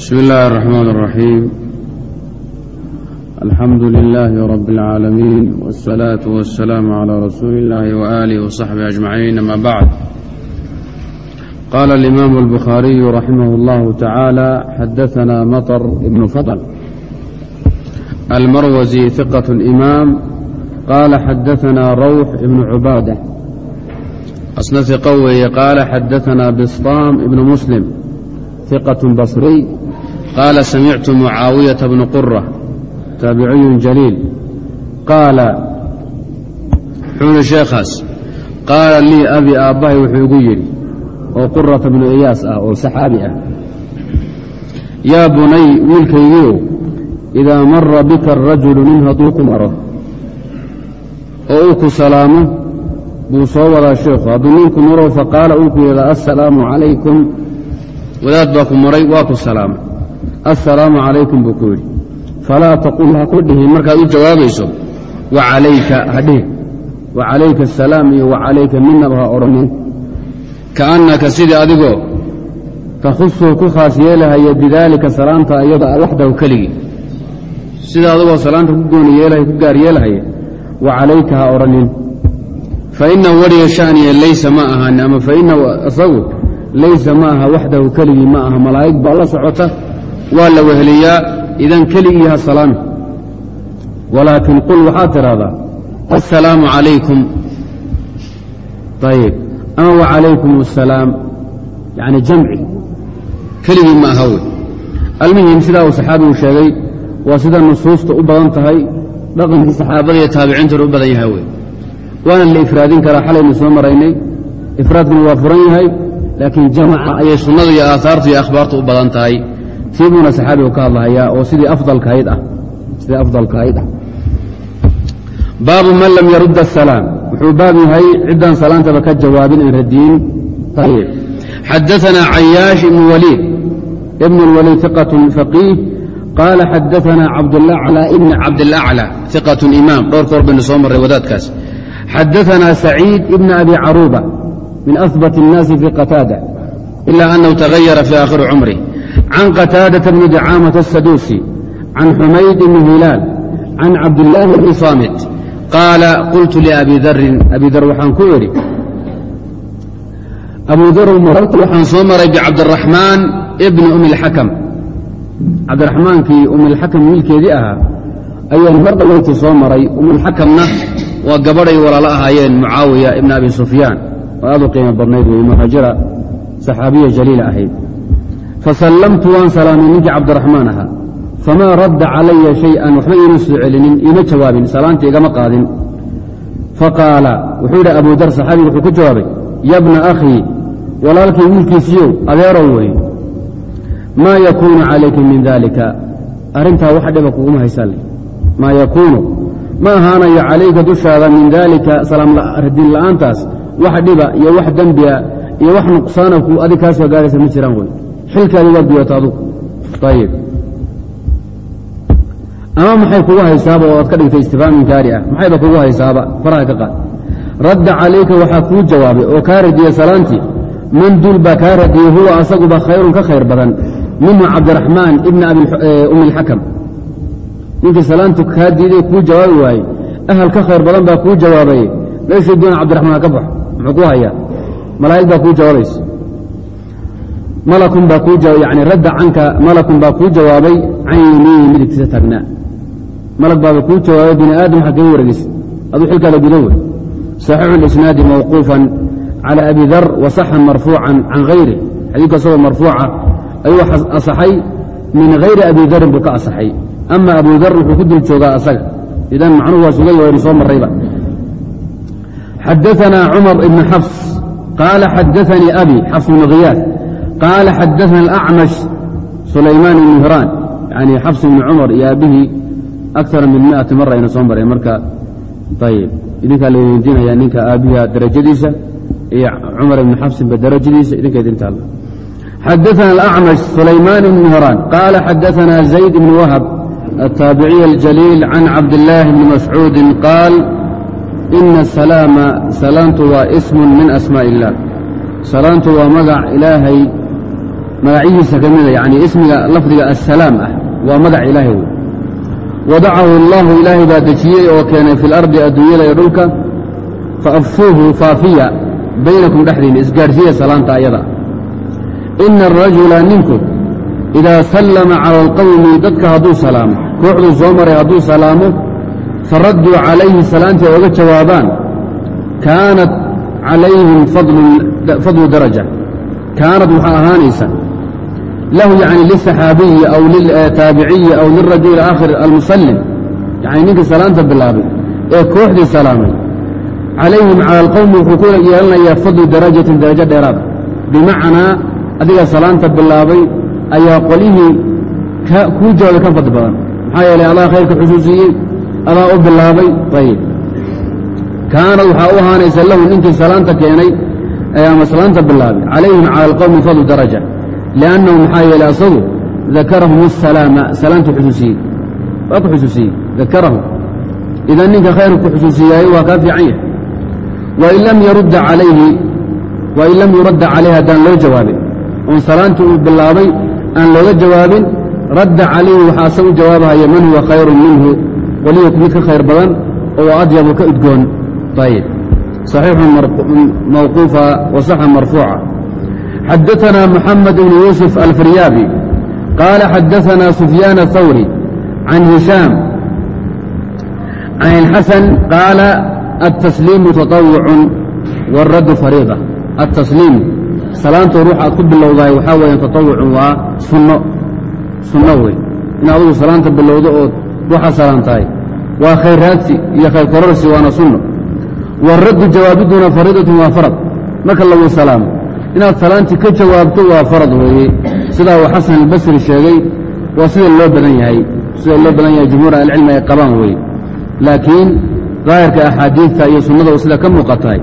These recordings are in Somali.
بسم الله الرحمن الرحيم الحمد لله رب العالمين والصلاة والسلام على رسول الله وآله وصحبه أجمعين أما بعد قال الإمام البخاري رحمه الله تعالى حدثنا مطر بن فضل المروزي ثقة الإمام قال حدثنا روح بن عبادة أصنف قوي قال حدثنا بسطام بن مسلم ثقة بصري qaala samictu mucaawiyata bnu qura taabiciyu jaliil qaala wuxuuhi sheekhaas qaala lii abi aabbahay wuxuu igu yidhi oo qurata bnu iyaas ah oo saxaabi ah yaa bunay wiilkaygiiow idaa mara bika arajulu nin hadduu ku maro oo uu ku salaamo buu soo wadaa sheekhu hadduu ninku maro faqaala uu ku yidhahda assalaamu wadaad baa ku maray waa ku salaama assalaamu calaykum buu ku yidhi. Falaa taqul ha ku dhihin markaad u jawaabayso wacalayka hadhihi wacalayka asalaam iyo wacalayka minaba ha odhanin. Kaannaka sidii adigoo takhusuu ku khaas yeelahaya bidaalika salaanta iyada waxdahu keligii. Sida adigoo salaanta ku gooni yeelahaya ku gaar yeelahaya wacalayka ha odhanin. Fainahu weliga shaniya laysa ma ahan ama fainahu isagu laysa ma aha waxdahu keligii ma aha malaa'ig baa la socota waa la weheliyaa idan keligii ha salaami walaakin qul waxaad tidhaahdaa assalaamu calaykum. Ayib ama wacalaykum asalaam yani jamci. Keligii ma aha wey almuhim sidaa uu saxaabigu sheegay waa sida nusuusta u badan tahay dhaqankii saxaabada iyo taabiciintuna u badan yahay wey waana la ifraadin karaa xalaynu soo maraynay. Ifraadkuna waa furan yahay laakiin jamaca ayay sunnadu iyo aahaartu iyo akhbaartu u badan tahay tii buuna saxaabigu ka hadlahayaa oo sidii afdalkahayd ah sidii afdalkahayd ah baabu man lam yarud asalaam wuxuu baab yahay ciddaan salaantaba ka jawaabin aan radiyin ayib xadaثna cayaaش ibn waliid ibn اlwaliid ثiqaة faqiih qaala xadaثna cabdاlأclى ibn cabdاlأclى ثiqaة imaam dhowr koor baynu soo marray wadaadkaas xadaثna saciid ibn abi caruuba min ahbat الnaasi fi qataada ila anahu tagayara fi aakhiri cumrih can qataadaةa bni dicaamaة الsaduusi can xumayd ibn hilaal can cabdالlaahi bni saamit qaala qultu liabi darin abi dar waxaan ku idhi abu dar marartu waxaan soo maray bicabdiraxmaan ibni umi اlxakam cabdiraxmaankii umilxakam wiilkeedii ahaa ayaan mar dhaweyntii soo maray umulxakamna waa gabadhay walaalo ahaayeen mucaawiya ibna abi sufyaan oo aad u qiimo badnayd wey muhaajira saxaabiya jaliila ahayd fasallamtu waan salaamay ninkii cabdiraxmaan ahaa famaa radda calaya shay-an waxba iima soo celinin iima jawaabin salaantii igama qaadin faqaala wuxuu yidhi abu dar saxaabigu wuxuu ku jawaabay yabna akhii walaalkay wiilkiisiyow adeerow wey maa yakuunu calayka min daalika arrintaa wax dhiba kuguma haysaale maa yakuunu ma ahaanayo calayka dushaada min daalika salaamradin la'aantaas wax dhiba iyo wax dembiya iyo wax nuqsaana ku adig kaa soo gaaraysa ma jiraan wey xilkaadii waad guyata adugu. Ayib ama maxay kugu haysaaba oo aad ka dhigtay istifhaam inkaari ah? Maxayba kugu haysaaba? Faraha ka qaad. Radda calayka waxaa kuu jawaabay oo kaa radiyey salaantii man duul baa kaa radiyey huwa asaguba khayrun ka khayr badan minhu cabdiraxmaan ibna umi اlxakam ninkii salaantu kaa diiday kuu jawaabi waayey. Ahal ka khayr badan baa kuu jawaabaye meeshuu doona cabdiraxmaan ka baxo muxuu kuu hayaa? Malaa'ig baa kuu jawaabaysa malakun baa kuu yani radda canka malakun baa kuu jawaabay can yamiini midigtiisa taagnaa malag baaba kuu jawaabay bini aadam waxaa kaga wareegeysa aduu xilkaada guda wey. Saxiixu lisnaadi mawquufan calى abi dar wasaxan marfuucan can hayri xadiidka isagoo marfuuca ayuu asaxay min hayri abi darin buu ka asaxay. Ama abu dar wuxuu ku dul joogaa asaga. Idan macnuhu waa sugan yahaynu soo marrayba. Xadaanaa cumar ibna xafs qaala xadaanii abi xafs bnu khiyaad qaala xadaثna اlأcmash sulaymaan ibn hiraan yani xafs ibni cumar iyo aabihii akara min miati mara ayna soo mareen marka ayib idinkaa la weydiinaya ninka aabiha darajadiisa iyo cumar ibni xafsinba darajadiisa idinka idintaal xadaثna الأcmaش sulaymaan ibn hiraan qaala xadaثna zayd ibn wahb التاaبعي الجليل عن cabd اللahi بن masعوudi qاal إna السلاama salaantu waa ism min asmاء الlah salaantu waa magac ilaahay magacyihiisa ka mida yani ismiga lafdiga assalaam ah waa magac ilaahay wey wadacahu allahu ilaahay baa dejiyey oo keenay fi lardi adduunyada iyo dhulka. Faafshuuhu faafiya baynakum dhexdiina isgaadhsiiya salaanta ayada. Ina arajula ninku idaa sallama cala alqowmi dadka hadduu salaamo kooxduu soo maray hadduu salaamo faradduu calayhi salaantii oga jawaabaan kaanat calayhim fadlu daraja. Kaanad waxaa ahaanaysa lahu yani liلصaxaabiyi aw liltaabiciyi aw lirajuli aakhir almusallim yani ninkii salaanta bilaabay ee kooxdii salaamay calayhim cala alqowmi wuxuu ku yeelanayaa fadlu darajatin darajo dheeraada bimacnaa adiga salaanta bilaabay ayaa qolyihii kuu jawaabay ka fadli badan maxaa yeelay adaa khayrka xusuusiyey adaa u bilaabay ayib kaanad waxaa u ahaanaysa lahu ninkii salaanta keenay ama salaanta bilaabay calayhim cala alqowmi fadlu daraja liannahu maxaa yeelay asagu dakarahum asalaama salaantu xusuusiyey waa ku xusuusiyey dakarahum idan ninka khayrka ku xusuusiyaaye waa kaa fiican yahay wain lam yarudda calayhi wain lam yuradda calayhi haddaan loo jawaabin oon salaantii uu bilaabay aan looga jawaabin radda calayhi waxaa asaga u jawaabahaya man huwa khayrun minhu weliya mid ka khayr badan oo adyabu ka udgoon ayib صaxiixu mawquufa wasaxa marfuuca xadaثna mxamed bn yuusuf alfiryaabi qaala xadaثna sufyaan الthawri can hishaam can اlxasan qaala الtasliimu taطawucu wاraddu fariiضة الtasliim salaanto ruux aad ku bilowdahay waxaa weya taطawucun waa sunno sunno wey in adugu salaanta bilowdo ood ruuxa salaantahay waa khayr raadsi iyo khayr kororsi waana sunno wاraddu jawaabiduna fariidatun waa farad marka lagu salaamo inaad salaantii ka jawaabto waa farad weeye sidaa uu xasan albasri sheegay waa sida loo badan yahay sida loo badan yahay jumhuur ahlicilmi ay qabaan weye laakiin daahirka axaadiidta iyo sunnada sida ka muuqatahay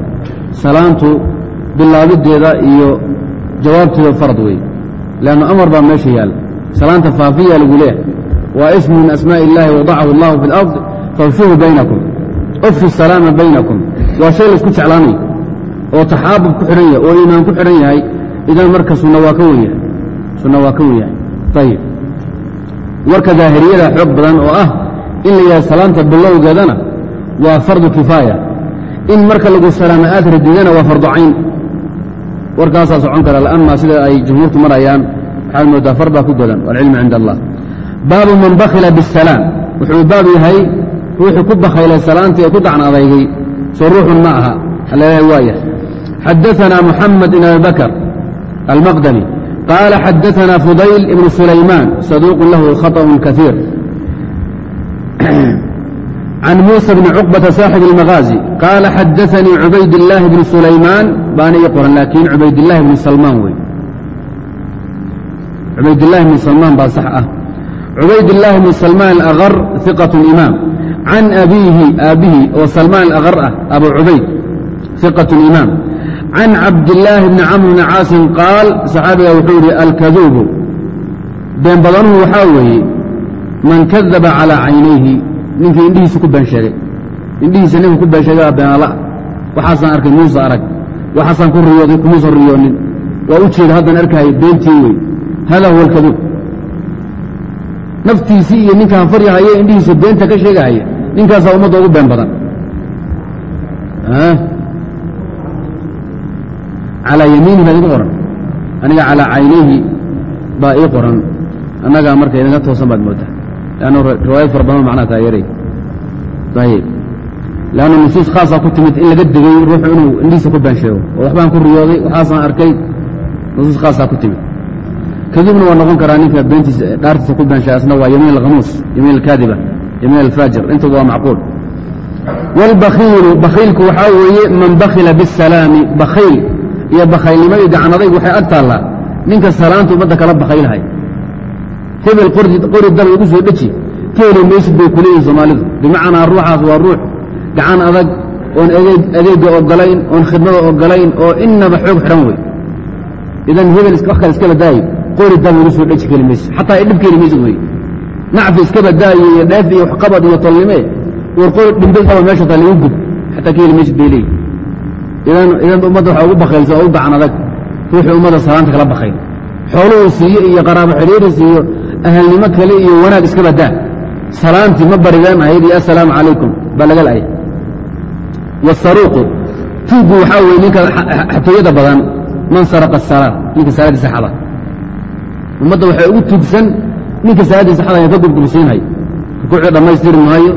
salaantu bilaabideeda iyo jawaabteeda farad weeye leannu amar baa meesha yaalla salaanta faafiya lagu leehay waa ismu min asmaaءi اllahi wadacahu اllahu fi اlard fafshuhu baynakum ufshu salaama baynakum waa shay laisku jeclaanayo oo taxaabub ku xidhan yahay oo iimaan ku xidhan yahay idan marka sunna waa ka wen yahay. Sunna waa ka wen ayib warka daahiriyada xoog badan oo ah in la yahay salaanta bilowgeedana waa fardu kifaaya. In marka lagu salaamo aad radidana waa fardu cayn. Warkaasaa socon kara lama sida ay jumhuurtu marayaan waxaad moodaa far baa ku godan walcilmu cinda allah. Baabu man bakila biاsalaam wuxuu baab yahay ruuxuu ku bakhaylay salaantii ee ku dacn adaygay soo ruuxun ma aha. Alh waaya xadaثna mحamed بn abi bakr almaqdmi qaala xadaثna fudayl ibn sulaymaan saduuq lahu khaطأ kaثiir can muسى bn cqبةa saaxib الmaغاaزي qaala xadaثanii cubayd الlahi bn sulaymaan baana ii qoran laakiin cubaydالlahi bn salmaan wey cubaydالlahi bn salmaan baa sax ah cubaydالlahi bn salmaan alأغr ثiqaة imaam can abiihi aabbihi oo salmaan alأغr ah abu cubayd ثiqaة imaam can cabd cabdilaahi bni camr bni caasin qaal saxaabiga wuxuu yidhi alkaduubu been badanuhu waxaa weeye man kadaba calaa caynayhi ninkii indhihiisa ku been sheegay indhihiisa ninka ku been sheegaa beenala waxaasaan arkay muusa arag waxaasaan ku riyooday kumuusan riyoonin waa u jeeda haddaan arkaayo beentii wey hada huwa alkaduub naftiisii iyo ninka hanfaryahaye indhihiisa beenta ka sheegahaya ninkaasaa ummadda ugu been badan calaa yamiini baa igu qoran aniga calaa caynayhi baa ii qoran annagaa marka idinka toosan baad moodaa lannu riwaayad fara badan macnaha taageeray ayib leannu nusuus khaasaa ku timid in laga degay ruuxu inuu indhihiisa ku been sheego oo waxbaan ku riyooday waxaasaan arkay nusuus khaasaa ku timid kadibna waa noqon karaa ninka beentiisa dhaartiisa ku been sheega asna waa yamiin alkhamuus yamiin alkaadiba yamiin alfaajir intuba waa macquul wاlbakiilu bakiilku waxaa weeye man bakila biالsalaami bakiil iyo bakaylnimadii gacanadayg waxay ag taallaa ninka salaanta ummadda kala bakaylhay hebel qori daba igu soo dheji ka heli maysid bay ku leeyihiin soomaalidu. Bimacnaa ruuxaas waa ruux gacan adag oon adeegga ogolayn oon khidmada ogolayn oo inaba xoog xidhan wey. Idan hebel wax kale iska badaayo qori daba igu soo dheji keli maysid xataa dhib ka heli maysid wey. Nacfi iska badaayo iyo dheef iyo waxqabad iyo tolnime war qori dhimbil daba meesha taa ligu gud xataa ka heli maysid bay leeyihiin idan ummadda waxaa ugu bakaylsa oo u gacan adag ruuxii ummadda salaanta kala bakayl xooluhu siiyo iyo qaraabo xidhiiris iyo ahalnimo kale iyo wanaag iska badaa salaantii ma barigeen ahayd iyo assalaamu calaykum baa laga la'ay wasaruuqu tuugu waxaa weye ninka xatooyada badan man saraqa asalaa ninka salaadiisa xada ummadda waxay ugu tuugsan ninka salaadiisa xadaya ka gubgubsiinhay rukuucii dhammaystiri maayo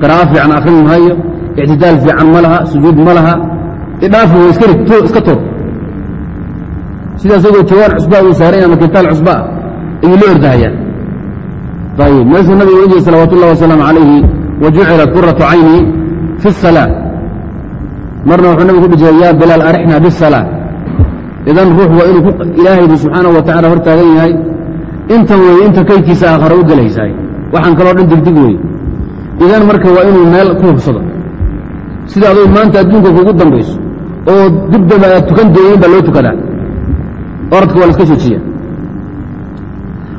qiraa'o fiican akhrin maayo ictidaal fiican ma laha sujuud ma laha idhaafi way iska rig iska tur sida isagoo jawaan cusbaa uu saaran ama kintaal cusbaa ayuu la ordahayaa ayib meeshuu nabigu u jiri salawaatu ullahi wasalaamu calayhi wa jucilat quratu cayni fi الsalaa marna wuxuu nabigu ku dhijiray ya bilaal arixna biالsalaa idan ruux waa inuu ilaahay bu subxaanaه wa tacala hor taagan yahay intan weeye inta kaydkiisa aakhare u gelaysaay waxaan kaloo dhan digdig weeye idan marka waa inuu meel ku hubsado sida aduu maanta adduunka kugu dambayso oo dibdaba aad tukan doonin baa loo tukadaa oradka waa la iska joojiya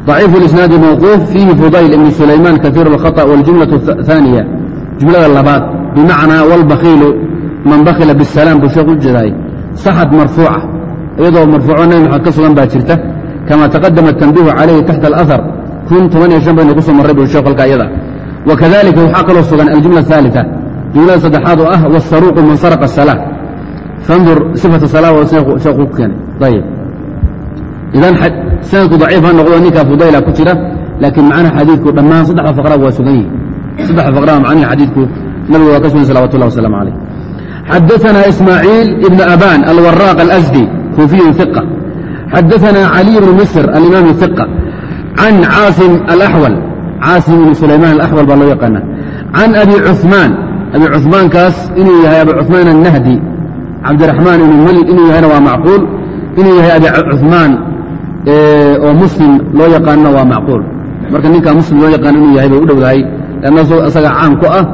ضaciif اlisnaadi mawquuf fiihi fudayl ibn sulayman kaiir اlkhaطأ wاljumlaة الثaaniya jumlada labaad bimacnaa wاlbakiilu man bakila bالsalaam buu sheekh u jeedaay saxad marfuuca iyadoo marfuuco nabi maxamed ka sugan baa jirta kama taqadama الtanbihu calayhi taxta اlأhar kun toban iyo shan baynu ku soo marray buu sheekh halka iyada wakadalika waxaa kaloo sugan aljumla الثaaliثة jumlada saddexaad oo ah wاsaruuqu man sarqa الsalaa fandur sifata salaa oo sheekhu ku keenay ayib idan sanadku daciif ha noqdo ninkaa fudayla ku jira laakiin macnaha xadiidku dhammaan saddexda faqraba waa sugan yihin saddexda faqraba macnihi xadiidku nabigu waa ka sugan salawatu llah wasalam calayh xadaثna ismaaciil ibn aban alwaraaq alasdi kuufiyu ثiqa xadaثna caliي bn misr alimaam ثiqa can caasim alaxwal caasim ibn sulayman alaxwal baa loo yaqaana can abi cuثmaan abi cuثmaankaas inuu yahay abi cuثmaan الnahdi cabdiraxmaan ibn ml inuu yahayna waa macquul inuu yahay abi cuثmaan oo muslim loo yaqaanna waa macquul marka ninkaa muslim loo yaqaan inuu yahay bay u dhowdahay lanna isaga caam ku ah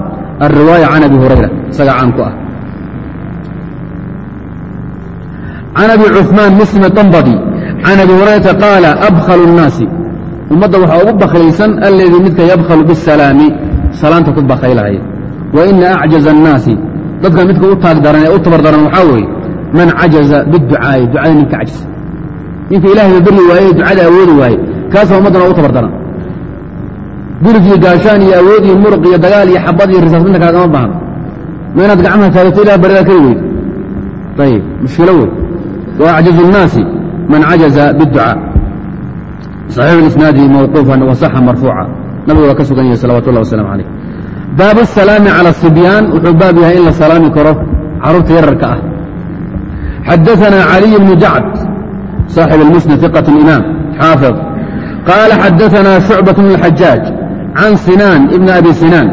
alriwaaya can abi hurayra isaga caam ku ah can abi cuثmaan muslim dambadi can abi hurayrata qaala abkhalu الnaasi ummadda waxaa ugu baklaysan alladii midka yabkhalu biالsalaami salaanta ku bakhaylaya wa ina acjaza الnaasi dadka midka u taag daran ee u tabar daran waxaa weeye man cajaza biاducaa'i ducada ninka cajisa ninka ilahayba beryi waaye ducada awoodi waaye kaasa ummaddana u tabar daran gurig iyo gaashaan iyo awood iyo muruq iyo dagaal iyo xabad iyo risaas midna kaagama baahan ma inaad gacmaha taagato ilah baridaa kari weyd ayib mushkilo wey wa acjazu الnaasi man cajaza biاdducaa صaxiix اlisnaadi mawquufan wasaxa marfuuca nabigu waa ka sugan yahay salawat اllah wasalam calayh baab الsalaami calى الصibyaan wuxuu baab yahay in la salaami karo carruurta yararka ah xadaثna caliي bnu jacd صاaxiب الmsند ثقة إmاam xاaفظ qال xadaثna شhuعبة بن الxajاaج can sinاn بn abi sinاn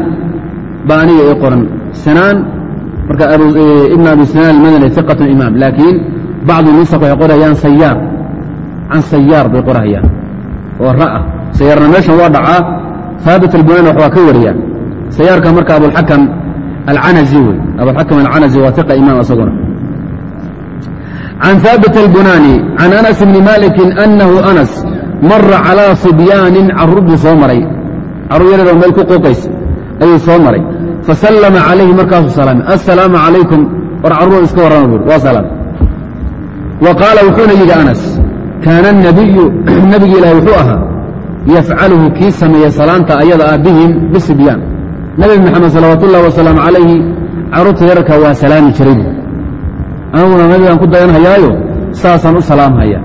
ba aniga ii qoran sinاn marka ibn abi sinاn اmadني ثiqة imaam laakiin bacضu nusq waxay qorayaan sayaar can sayaar bay qorahayaan oo ra'ah sayaarna meeshan waa dhacaa haabit الbunani wax waa ka wariyaa sayaarka marka abوlxakم alcanaزي wey abوlxakم alcanaزي waa ثiqa imaam isaguna can haabit albunani can anas bni maliki anahu anas mara calىa صibyaanin carruur buu soo maray carruur yareedoo meel ku qooqaysa ayuu soo maray fasallama calayhi markaasuu salaamay assalaamu calaykum war carruur iska warrama buuri waa salaam wa qaala wuxuuna yidhi anas kaana الnabiyu nebigi ilaahi wuxuu ahaa yafcaluhu kii sameeya salaanta ayada ah bihim bisibyaan nebi maxamed salawaat ullahi wasalaamu calayhi carruurta yararka waa salaami jiray. Bu aniguna nabigaan ku dayanhayaayo saasaan u salaamhaya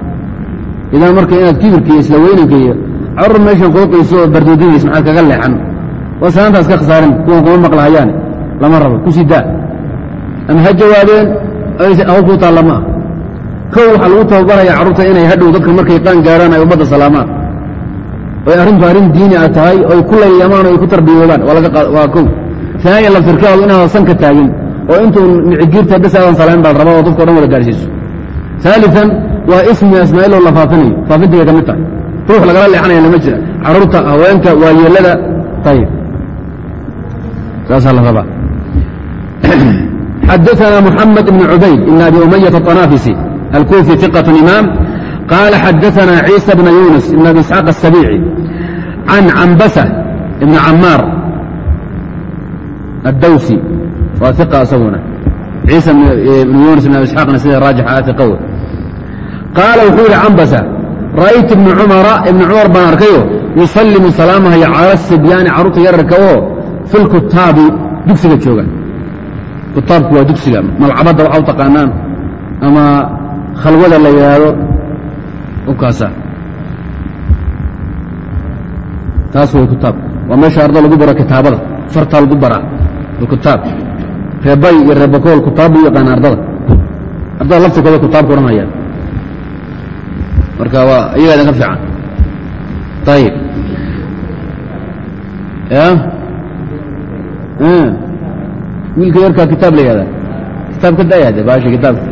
idan marka inaad kibirka iyo isla weynanka iyo carur meeshan qooqayso oo bardoodinaysa maxaad kaga leexan? Waa salaantaas ka khasaarin kuwan kuma maqlahayaane lama rabo ku sii daa. Ama ha jawaabeen hawl kuu taalla ma ah kow waxaa lagu tababaraya carruurta inay hadhow dadka markay qaan gaaraan ay ummadda salaamaan oy arrintu arrin diini a tahay oy ku laylamaan oy ku tarbiyoobaan waa kow. Aaaniya laftirkeedu inaada sanka taagin oo intuu micgiirta bes aadan salayn baa raba oo dadko dhan wada gaarsiiso. Aalian waa ismi asmaa'iloo la faafinayo faafintay ka mid tahay ruux lagala leexanayana ma jira. Carruurta haweenka waayeelada ayib saasaa la rabaa. Xadaana muxamed ibn cubayd ibn abi umayata anafisi alkuufi iqat imaam. qaala xadaثna ciisa bna yunus ibn abi isxaaq الsabici can cambasa ibn camaar addawsi waa iqa isaguna ciisa ibn yunus ibn abi isxaaqna sida raajixa iqawe qaala wuxuu yidhi cambasa ra'aytu ibna cumara ibna cumar baan arkayo yusallimu salaamahaya cala sibyaani carruurta yararka oo fi lkutaabi dugsiga jooga kutaabku waa dugsiga malcabadda waxa u taqaanaan ama khalwada la yidhaahdo kaasa taas way kutaab waa meesha arda lagu baro kitaabada. Fartaa lagu baraa alkutaab reebay iyo reebakool kutaab buu yaqaana ardada. Ardada laftirkooda kutaabka odhanayaan marka waa iyagaa idinka fiican. Ayib wiilka yarkaa kitaab la yihahdaa kitaab ka dayade baasha kitaabka.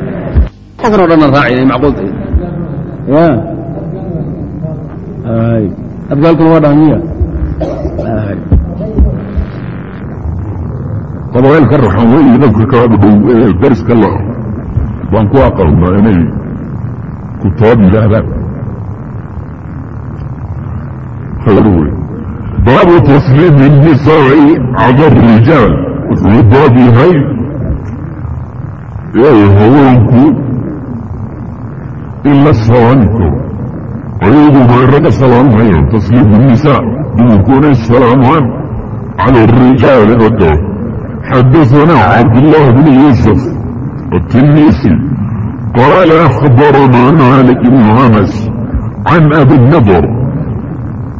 O dhanna raaci inay adgaalkuna waa dhamiya qabaa'ilka raxan weliga dadka kaadhow dariska la baan ku aqalnaa inay kutaab yidhaahdaan baabu tasriib الnisaci cadar rijaal wuxuu baab yahay haweenku in la salaami karo ayaguna raga salaamayo tasliimu الnisaa dumarku inay salaamaan cala الrijaali ragga حدثنا عبد الله بن يوسف التنيسي قال أخبرنا مالك بن أنس عن أبي النضر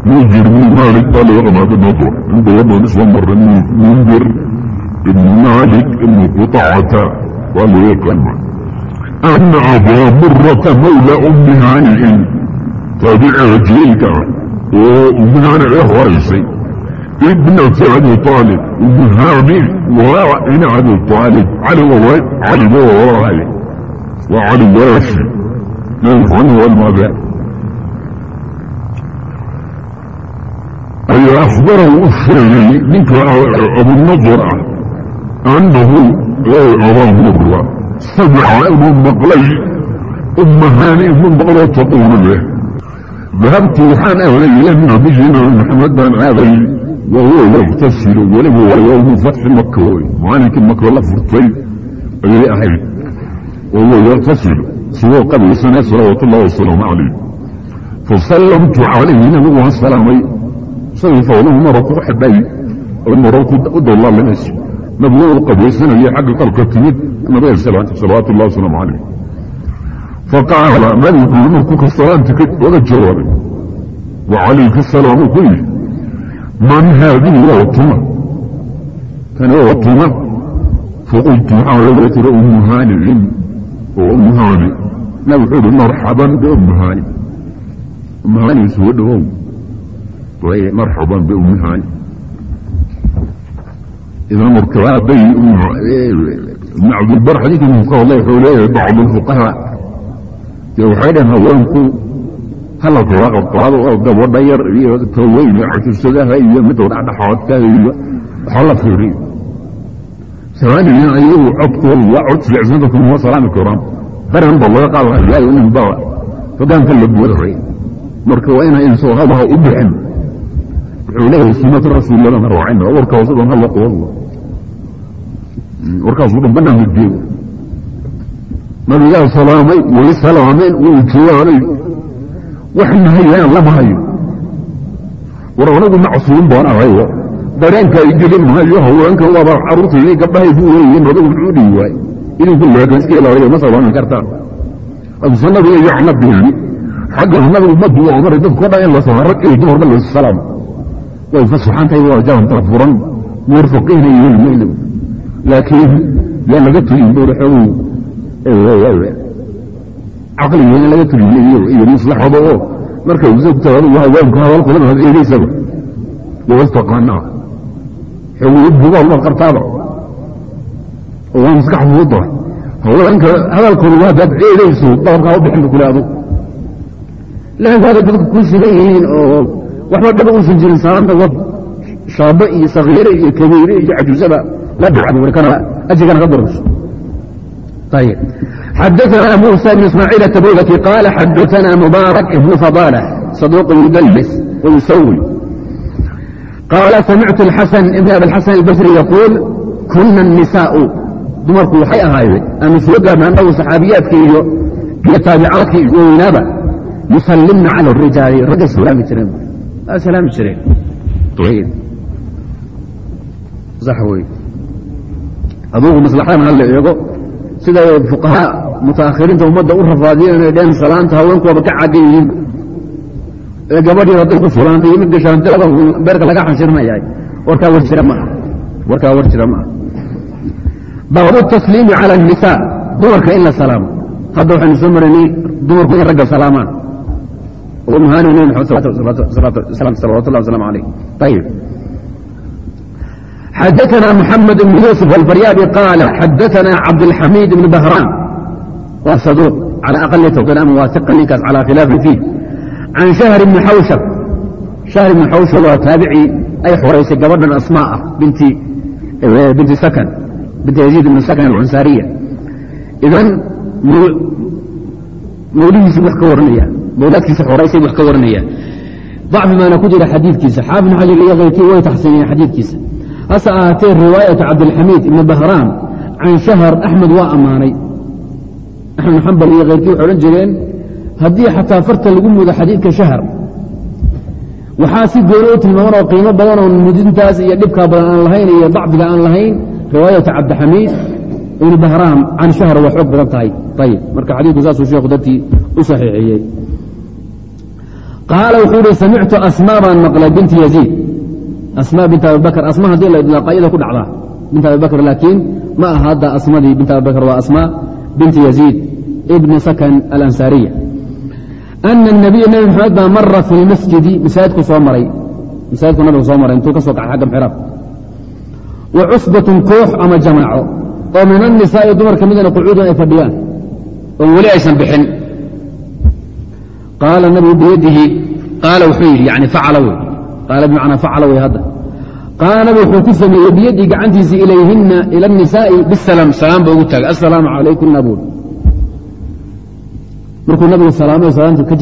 منذر بن مالك قال يا أبي النضر عند يوم نسوى مرة منذر بن مالك بن قطعة قال يا كلمة أن أبا مرة مولى أم هانئ تابعها جيلك oo umahaana la horaysay ibnata abi aalib umahaani walaaca ina abi aalib caligoa caligoa walaalay waa caligaashi naan walmada ayaa akhbarahu u sheegay ninka abunadur ah annahu abaa mura أنه أبا مرة سمع ابن مقلي أم هاني من بغلة تقول به ذهبت وحنا وليلا بجنا محمد بن عابي وهو يغتسل ولم هو يوم فتح مكة معانك مكة الله فرطي أي أحد وهو يغتسل سوى قبل سنة صلوات الله والسلام عليه فسلمت عليه نبي السلام سوف له مرة حبي المرة أدى الله لناس نبي قبل سنة هي حق قلق التميد النبي السلام صلوات الله والسلام عليه فقال من يقول لك السلام تكت ولا الجواب وعليك السلام كله من هذه وطمة كان وطمة فقلت حاولت أم هاني العلم وأم هاني نوحد مرحبا بأم هاني أم هاني سودهم مرحبا بأم هاني إذا imaam kawaabay ibn cabdilbar xadiidkan ka hadlay wuxuu leeyahay bacd lfuqaha waxay dhaheen haweenku hala raaco qaado gabadha yar iyo ka weyn iyo mid wadhadhaxoodkaha iyo waxaa la fiiriyo soomaaliyan ayagu codkoodu cod jilecsanta kuma salaami karaan qaran ba laga qaado hayaay inanbaa hogaanka la guwaray marka waa inay insaw hadaha u bixin wuxuu leeyahay sunnata rasuulillah ma raacin oo hal qowlo warkaas oo banaan jeedo nabiga salaamay way salaameen way jiwaanay waxna hayaan lama hayo. War anagu macsuum baan ahayo. Dareenka ay gelin maayo haweenka waaba caruurtayda gabdhahay buu leeyihiin odagu muxuu dhihi waay idinku laakiin iska ilaaliyo ma salaamin kartaan. Adusa nabiga iyo nabigeeni xagga nabigu ma duwa maray dadko dhan in la salaam rag iyo dumar dhan la salaam way fasaxan tahay waa jawan tara furan. Muwafaqiina iyo maylo laakiin yaa laga tegin buu xogu caqliga in laga turiyo iyo maslaxada oo. Marka usagtaadu haweenku hadalkoodan had eegaysaba waa taqaanaa xogu bugaal ma qartaaba. Oo waa maskaxdu u dara haweenka hadalkooda hadaad eegayso dabarkaa u bixin kule adu laakiin hada dadku ku sigan yihiin oo waxba dhaba uusan jirin saanta wad shaabe iyo sakiire iyo kabiire iyo cajuusaba la dhacdo kana ajigana ka durayso طيب حدثنا موسى بن اسماعيل التبوذكي قال حدثنا مبارك بن فضالة صدوق يدلس ويسوي قال سمعت الحسن ابن ابي الحسن البصري يقول كنا النساء دمركم وحي هاي أنا سوقها من أنه صحابيات كيو كي تابعات كي وينابا yusallimna cala rijaali raggay salaami jireen waa salaami jireen sax wey adugu maslaxadan hala eego sida fuqahaa mutaakhiriinta ummadda u rafaadiyeen inay dheen salaanta haweenkooba ka cagan yihiin ee gabadhii hadday ku fulaanta iyo mid gashaantilada beerka laga xanshirinayahay warkaa war jira maaha warkaa war jira maaha baabu tasliimi cala الnisaa dumarka in la salaamo hadda waxaynu soo maraynay dumarku in ragga salaamaan umhaani nabi maxamed salawat llah waslaam alayh ayib xadaثna mحamed بn yuسف alfaryabi qaal xadaثna cabdالxamid بn bahraan waa saduuq calى aqali towkanaama waa iqa ninkaas calى khilaafin fiih can shahr bni xawshab shahr bni xawshab waa taabicii ay xoraysay gabadhan asmaa ah binti binti sakan binti yaziid ibn sakan alcunsaariya idan mawlihiisi wax ka waranaya mawlaadkiisa xoraysay wax ka waranaya dacfi baana ku jira xadiidkiisa. Xaafid xajar iyo way taxsiiniyeen xadiidkiisa. Hase ahaatee riwaayatu cabdilxamiid ibni bahraan can shahr axmed waa ammaanay. Axmed xambal iyo kayrkii waxay odhan jireen haddii xataa farta lagu mudo xadiidka shahr waxaa si gooni u tilmaaman oo qiimo badan oo mudintaas iyo dhibkaa badan aan lahayn iyo dacfiga aan lahayn riwaayatu cabdixamiid ibni bahraan can shahr waa xoog badan tahay. Ayib marka xadiidku saasuu sheekhu dartii u saxiixiyey qaala wuxuu ihi samictu asmaa baan maqlay binti yaziid asmaa bint abibakr asma haddii la idlaaqa iyada ku dhacdaa bint abibakr laakiin ma aha hadda asmadii bint abibakr waa asmaa binti yaziid ibni sakan alansaariya ana الnabiya nebi maxamed baa mara fi lmasjidi masaajidku soo maray masaajidku nabigu soo maray intuu ka soo xagga mxiraab wa cusbatun koox ama jamaaco oo min annisaa'i dumar ka midana qucuudan ay fadhiyaan oon weli aysan bixin qaala nabigu biyadihi qaala wuxuu yidhi yani facala wey. Qaala bimacnaa facala wey hadda. Qaala nabigu wuxuu ku sameeyey biyadii gacantiisa ilayhina ila الnisaa'i bisalaam salaam ba ugu taagay. Assalaamu calaykunna buul markuu nabigu salaamay salaamta ka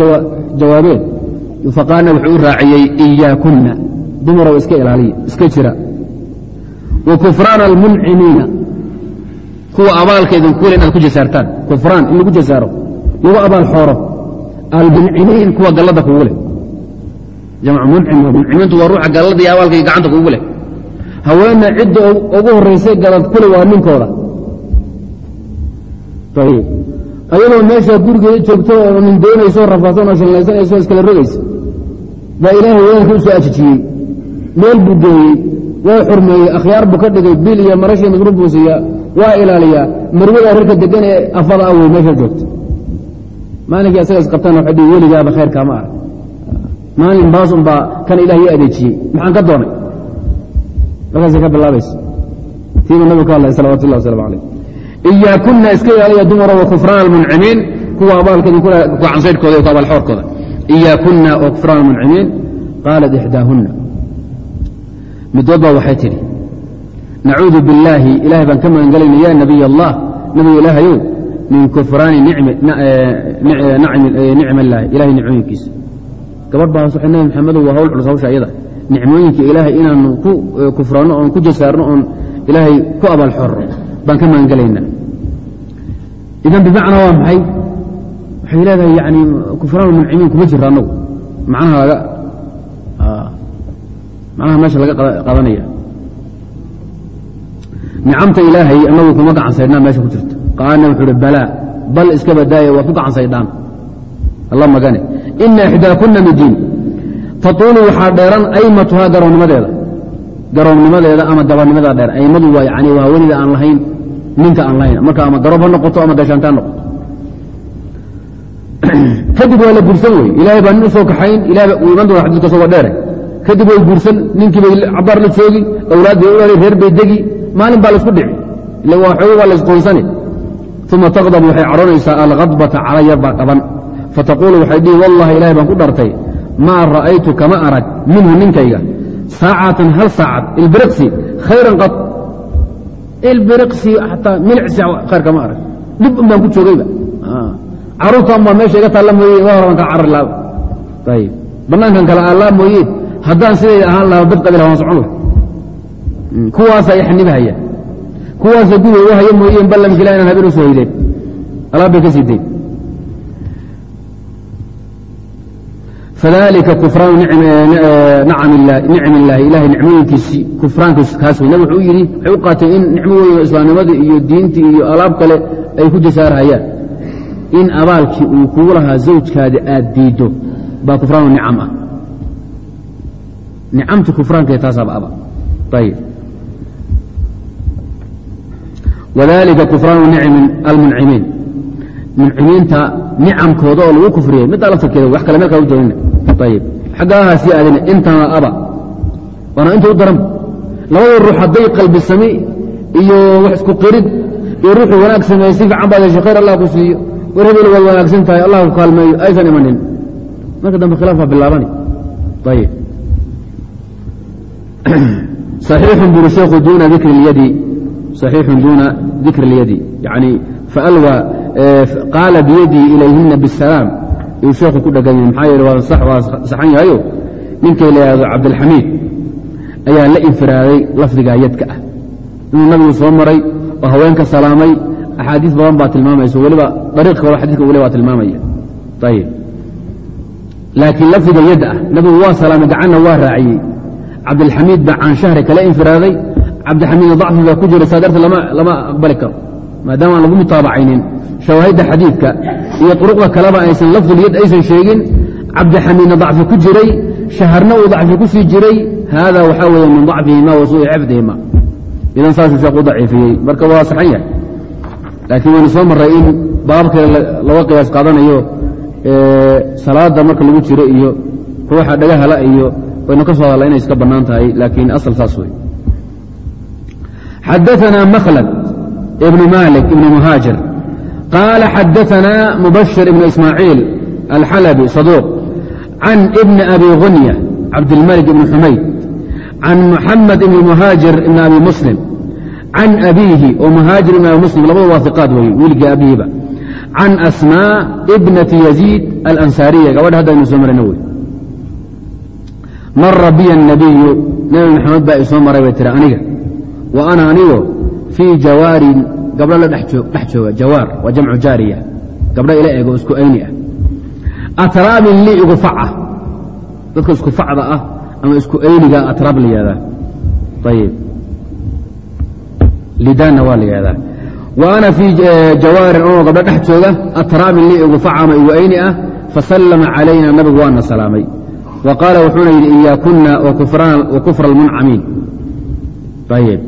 jawaabeen faqaalna wuxuu u raaciyey iyaakunna. Dumarow iska ilaaliya iska jira. Wa kufraana almuncimiina kuwa abaalka idinkule inaad ku jasaartaan. Kufraan in lagu jasaaro. Lagu abaal xooro almuncimiin kuwa gallada kugu leh. Jamc muncim muncimiintu waa ruuxa gallada iyo abaalka iyo gacanta kugu leh. Haweenna cidda ugu horraysay galad kule waa ninkooda. Ayib ayadoo meesha gurigeeda joogto oo nin doonayso rafaadsan oo shallaysanayso iskala rogaysa. Baa ilaahay wadaadka u soo ajijiyey. Meel buu geeyey waa xurmeeyey akhyaar buu ka dhigay bil iyo marashii masruuf buu siiyaa waa ilaaliyaa. Marwada rarka degan ee afada awey meesha joogta maalinkii asaga isqabtaan waxay dhihi weligaaba khayrkaa ma arag. Maalin baasun baa kan ilaah adeejiyey. Maxaan ka doonay? Markaasay ka bilaabaysa. Tiibuu nabigu ka hadlay salawatu llah waslamu iyaakuna iska ilaaliya dumaro wa kufraan almuncimiin kuwa abaalka kuwa cansaydhkooda iyo ku abaalxoorkooda iyaakuna wa kufraan almuncimiin qaalat ixdaahunna midood waxay tidhi nacuudu billaahi ilahay baan ka magangelayna ya nabiy allah. Nabiga ilaahayow min kufraani nicma illaahi ilahay nicmooyinkiisa. Gabadh baas waxay nabi waa hawl culus hawsha iyada nicmooyinka ilaahay inaanu ku kufranno oon ku jasaarno oon ilaahay ku abaalxorro baan ka magangelaynaa idan bimacnaa waa maxay? Waxay leedahay yani kufraan muncimiin kuma jiro annagu. Macnaha laga macnaha meesha laga qadanaya nicamta ilaahay annagu kuma gacan saydhnaa meesha ku jirta qaana wuxuu uhi balaa bal iska badaaya waa ku gacan saydhaan alla magane ina ixdaakuna midiin tatuulu waxaa dheeran aymatuhaa garoonnimadeeda garoonnimadeeda ama dabanimadaa dheer aymadu waa yani waa haweenida aan lahayn ninka aan lahayn marka ama garoob ha noqoto ama gashaanta ha noqoto kadib waa la guursan wey ilahay baa nin u soo kaxayn iman doona xadiiska soo dheere kadib way guursan ninkii cabaar la joogi awlaad bay u dhali reer bay degi maalin baa la isku dhici waa xoogo waa laisqoonsane uma taqdab waxay cadhonaysaa alkhadbata cala yar baa qaban fataquulu waxay dhihi wallahi ilahay baan ku dhartay maa ra'aytu kama arag minhu ninkayga saacatan hal saacad ilbiriqsi khayran qad ilbiriqsi xataa milicsi khayr kama arag dhib un ku joogayba caruurtan baa meesha iga taalla mooye waa horan kaa carri laaba ayib bannaankan kale aallaa mooye haddaan sidayda ahaan lahaa dad qabila waan socon lah kuwaasaa ixnibahaya kuwaasa guri u haya mooyeen ballamkila inaan habeen u soo hoydeen alaabbay ka sii fadalika kufraanu nicm illaahi ilahay nicmooyinkiisii kufraankiis kaas wey nabig wuxuu yidhi waxay u qaateen in nicmo weyn oo islaamnimadii iyo diintii iyo alaab kale ay ku jasaarhayaan. In abaalkii uu kugu lahaa zawjkaada aad diiddo baa kufraanu nicam ah. Nicamta kufraanka taasaaba aba. Ayib wadalika kufraanu nicmin almuncimiin. Muncimiinta nicamkooda oo lagu kufriyey middaa laftarkeeda wax kale meel kala u ayib xaggaahaa sii aadina intana aba. Waana inta u daran. Labada ruux hadday qalbisami iyo wax isku qirid iyo ruuxuu wanaag sameeyey si fiican baad heshay khayr allah ku siiyo. War hebel waad wanaagsan tahay allah ku kaalmeeyo aysan imanin. Marka dambe khilaaf baa bilaabani. Ayib صaxiixun buri sheekhu duuna dikri اlyadi صaxiixun duuna dikri اlyadi yani faalwى qaala biyadii ilayhina bالsalaam iyuu sheekhu ku dhegan yahay maxaa yeele waa saxan yahayo ninkay la yihahdo cabdilxamiid ayaa la infiraaday lafdigaa yadka ah inuu nabigu soo maray oo haweenka salaamay axaadiis badan baa tilmaamaysa weliba dariiq kaloo xadiiska weli baa tilmaamaya ayib laakiin lafdiga yad ah nabigu waa salaamay gacanna waa raaciyey cabdilxamiid baa canshahri kala infiraaday cabdilxamiidna dacfi baa ku jira saa darteed lama aqbali karo maadaama aan lagu mutaabacaynin. Shawaahidda xadiidka iyo turuqda kaleba aysan lafdulyad aysan sheegin cabdixamiidna dacfi ku jiray shaharna uu dacfi ku sii jiray hada waxaa weeye min dacfihima wa suui xifdihima idan saasuu sheekh u daciifiyey marka waa saxan yahay. Laakiin waynu soo marray in baabkale laga qiyaas qaadanayo salaada marka lagu jiro iyo ruuxa dhagahala iyo waynu ka soo hadalla inay iska bannaan tahay laakiin asal saas wey xadaثna mklد بن mالك بن مhاaجر قال xadaثna مبشر بن إسماعيiل الxلبي صدوق عن بن أbي غuنية cabdالملك بن حmayd عن محمد بن مhاaجر بن أbي مسلم عن أbيهi oo مhاaجر بن أbي مسلم labada waaثiقاad wey wiilkii abihiba عن أسmاء بنة يزيد الأنsاaرية gabadha hadda aynu soo marayna wey mara biya النabiyu nebi maxamed baa isoo maray bay tiri aniga wa ana anigo fii jawaarin gabdho la dhex jooga jawaar waa jamcu jaariya. Gabdho ila eego isku ayni ah. Atraabin lii igu dadka isku facda ah ama isku ayniga atraab la yihahdaa. Ayib lidaanna waa la yihahdaa. Wa ana fii jawaarin anoo gabdho dhex jooga atraabin lii igu faca ama igu ayni ah fasallama calayna nabigu waana salaamay. Wa qaala wuxuuna yidhi iyaakuna wa kufra almuncamiin ayib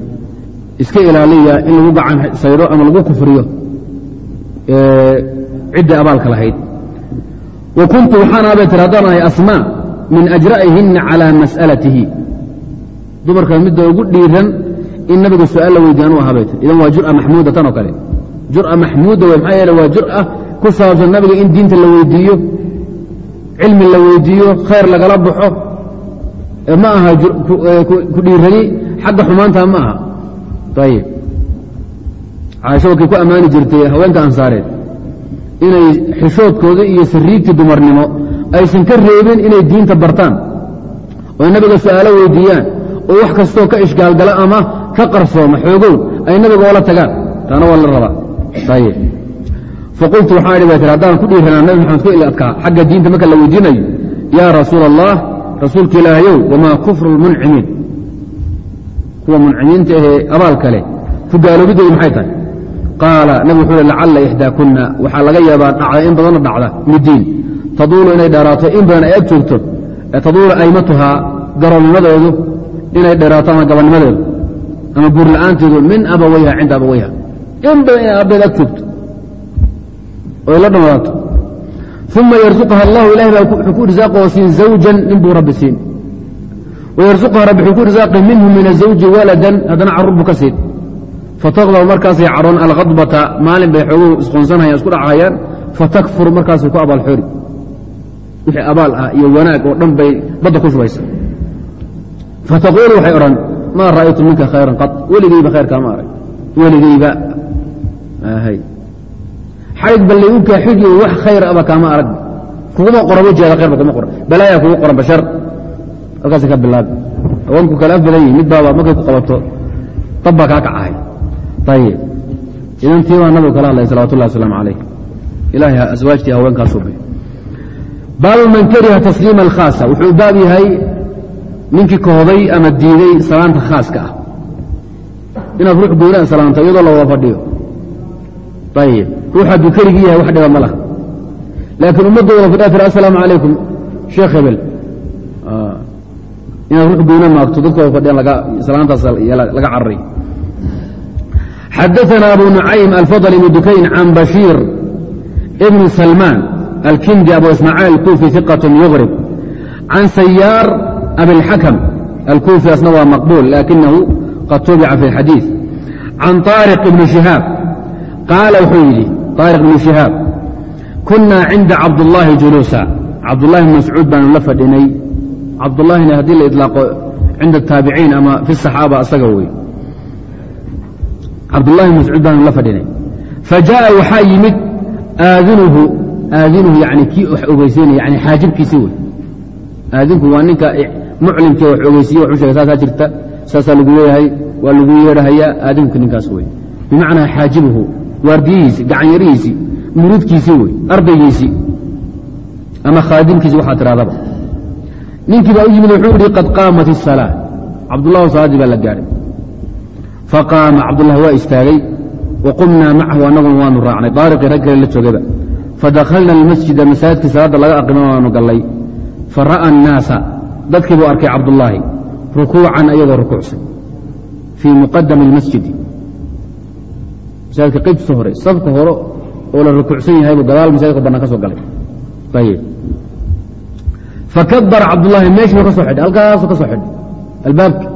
iska ilaaliya in lagu gacan sayro ama lagu kufriyo ciddii abaalka lahayd. Wa kuntu waxaan abay tiri haddaan ahay asmaa min ajra'ihinna calaa mas'alatihi. Dumarka midda ugu dhiiran in nabiga su'aal la weydiye anuu ahaa bay tiri idan waa jur'a maxmuuda tan oo kale. Jur'a maxmuuda wey maxaa yeele waa jur'a ku saabsan nabiga in diinta la weydiiyo cilmi la weydiiyo khayr lagala baxo. Ma aha ku dhiirani xagga xumaanta ma aha ayib caaisho wakay ku ammaani jirtay haweenka ansaareed inay xishoodkooda iyo sariigtii dumarnimo aysan ka reebin inay diinta bartaan oo nabiga su'aalo weydiiyaan oo wax kastoo ka ishgaalgala ama ka qarsooma xoogow ay nabiga oola tagaan taana waa la rabaa ayib faqultu waxaan idhi bay tir haddaan ku dhiiranaa nabi maxamed ku il adkaa xagga diinta marka la weydiinayo yaa rasuula allah rasuulka ilaahayow wamaa kufru lmuncimiin kuwa muncimiinta ahee abaal kale ku gaaloobiddoodu maxay tahay? Qaala nabig wuxuu uhi lacalla ixdaakunna waxaa laga yaabaa dhacda in badanna dhacda midiin. Taduulu inay dheeraato in badan ay ag joogto taduulu aymatuhaa garoonnimadoodu inay dheeraato ama gabannimadeedu ama guur la'aanteedu min abawayha cinda abawayha. In badan inay aabbeed ag joogto oy la dhamaato uma yarsuqha allahu ilahay baa wuxuu ku irsaaqoo siin zawjan nin buu rabbi siin wayarsuqha rabbi wuxuu ku irsaaqi minhu min azawji waladan haddana carruur buu ka siin fataqdab markaasay caroon alkhadbata maalin bay xooguhu isqoonsanhayaan isku dhachayaan fatakfur markaasay ku abaalxori wixii abaal ah iyo wanaag oo dhan bay badda ku shubaysa fataquulu waxay odhan maa ra'aytu minka khayran qad weligeyba khayrkaa ma arag weligeyba xarig ballaygu kaaxigi wax khayr aba kaama arag kuguma qoran wejeeda khayrba kuma qoran balaayaa kugu qoran bashar halkaasay ka bilaabi haweenku kale af badan yihiin mid baaba markay ku qabato dab baa kaa kacahay ayib idan tii baa nabigu kala hadlay salawatu llahi wasalaamu calayh. Ilahay aswaajtii haweenkaasuu bi baabu man kariha tasliima alkhaasa. Wuxuu baab yahay ninkii kohday ama diiday salaanta khaaska ah. Inaad ruux goynaan salaamto iyadoo la fadhiyo. Ayib ruux hadduu yahay wax dhiba ma laha. Laakiin ummadda wada fadhiya tira assalaamu calaykum sheekh hebel inaad ruux goyna maagto dadka wada fadhiyaan salaantaas laga cararay xadaثna abu nucaym alfضل ibn dukayn can bashiir ibn salmaan alkindi abu ismaaciil alkufi iqaة yugrib can sayaar abiاlxakm alkufi asna waa maqbuul lakinahu qad tubica fi اxadiiث can طaariq ibn shihaab qaala wuxuu yidhi طaariq ibn shihaab kunaa cinda cabdullaahi juluusa cabdullahi bn mascuud baanu la fadhinay cabdulaahina haddii la ilaaqo cinda taabiciin ama fi saxaaba asaga wey cabdulahi mascuud baanu la fadhinay. Fajaءa waxaa yimid aadinuhu aadinuhu yani kii wax ogeysiinaya yani xaajibkiisii wey aadinku waa ninka muclimkee wax ogeysiiye wxu sheega saasaa jirta saasaa lagu leeyahay waa lagu yeedhahayaa aadinku ninkaas wey bimacnaa xaajibuhu waardiyihiisi gacanyarihiisii muruudkiisii wey ardaygiisii ama khaadimkiisi waxaa tidhahdaba ninkii baa u yimid wuxuu ihi qad qaamat الsalaa cabdullah salaaddii baa la gaadhay faqaama cabdullahi waa istaagay wa qumnaa macahu annaguna waanu raacnay daariqii rag kale la joogayba fadakhalna almasjida masaajidkii salaadda laga aqima waanu gallay fara'a annaasa dadkii buu arkay cabdullaahi rukuucan ayagoo rukuucsan fii muqadami اlmasjidi masaajidka qaybtiisa hore safka hore oo la rukuucsan yahay buu gadaal masaajidka bannaan ka soo galay ayib fakabara cabdullaahi meeshii buu ka soo xidhay halkaasuu ka soo xidhay albaabki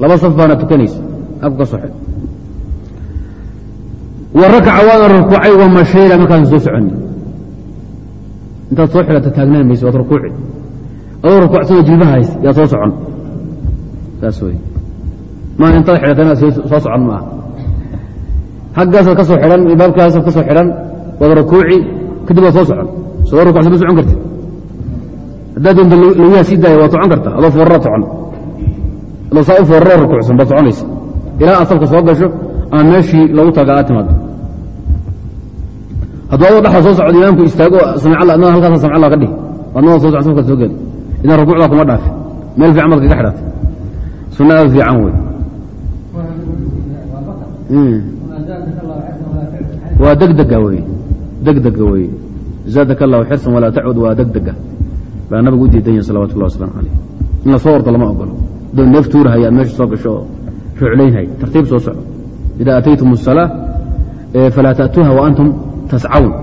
laba saf baana tukanaysa halku ka soo xidhay wa rakaca waana rukuucay wa mashayna markaasan soo soconi intaad soo xidhata taagnaan mayso waad rukuuci adoo rukuucsanoo jilbaha hays yaa soo socon saas wey maa intaad xidhata inaad soo socon maaha haggaasaad ka soo xidhan baabkaasaad ka soo xidhan waad rukuuci kadib waad soo socon soo rukucsan ma socon kartid haddaad doonta lawiyaha sii daaya waad socon karta adoo foorara socon adoo saa u fooraro rukuucsan baad soconaysa. Ilaa aad safka soo gasho ama meeshii lagu taga aad timaado. Hadduu adoo dhexda soo socdo imaamku istaago samicalla adnada halkaasa samicalla ka dhihi. Adnada soo socon safkaad soo geli. Idan rukuucdaa kuma dhaafi meel fiican baad kaga xidhatay sunna aad fiican wey waa degdega wey degdega wey zaadaka allahu xirsan walaa tacud waa degdega baa nabigu u diidan yahay salawatu llah waslamu calayh in la soo orto lama ogolo adoo neef tuurahaya aad meesha soo gasho oo ruclaynhay tartiib soo soco ida ataytum الsalaa falaa ta'tuuha waantum tascawn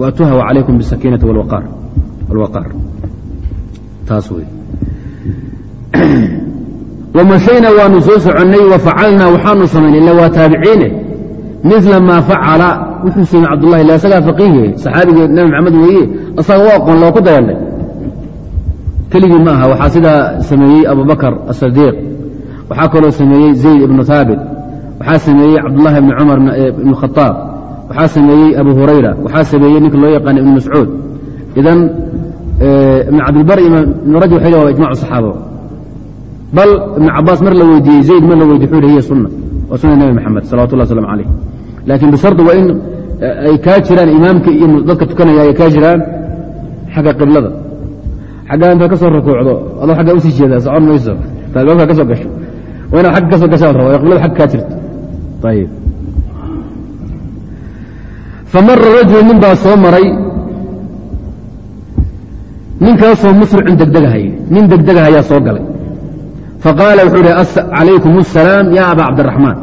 waatuuha wacalaykum bisakiinati wاlwaqaar taas wey wamashayna waanu soo soconnay wafacalnaa waxaanu samaynay ila waa taabiciine mila maa facala wuxuu samey cabdullahi ila isagaa faqiihe saxaabigii nabi maxamed weeye asaga u aqoon loo ku dayanay keligii ma aha waxaa sidaa sameeyey abubakar asadiiq waxaa kaloo sameeyey zayd ibnu haabit waxaa sameeyey cabdullahi ibni cumar ibn khaaab waxaa sameeyey abu hurayra waxaa sameeyey ninka loo yaqaana ibnu mascuud. Idan ibn cabdilbar ibn rajab waxay waa ijmac saxaaba bal ibn cabaas mar la weydiiyey zayd mar la weydiy wuxuu hiy sunna waa sunna nebi maxamed salawatu waslamu calayh laakiin bishardi waa in ay kaa jiraan imaamka iyo dadka tukanaya ay kaa jiraan xagga qiblada xaggaa intaad ka soo rukuucdo adoo xaggaa u sii jeedaa socon mayso baabkaa ka gasho. Waa inaad xagga ka soo gashaa raba qiblada xagga kaa jirto. Famara rajul nin baa soo maray. Ninkaasoo musricun degdegahaya nin degdegahayaa soo galay. Faqaala wuxuu ihi calaykum الsalaam ya aba cabdiraxmaan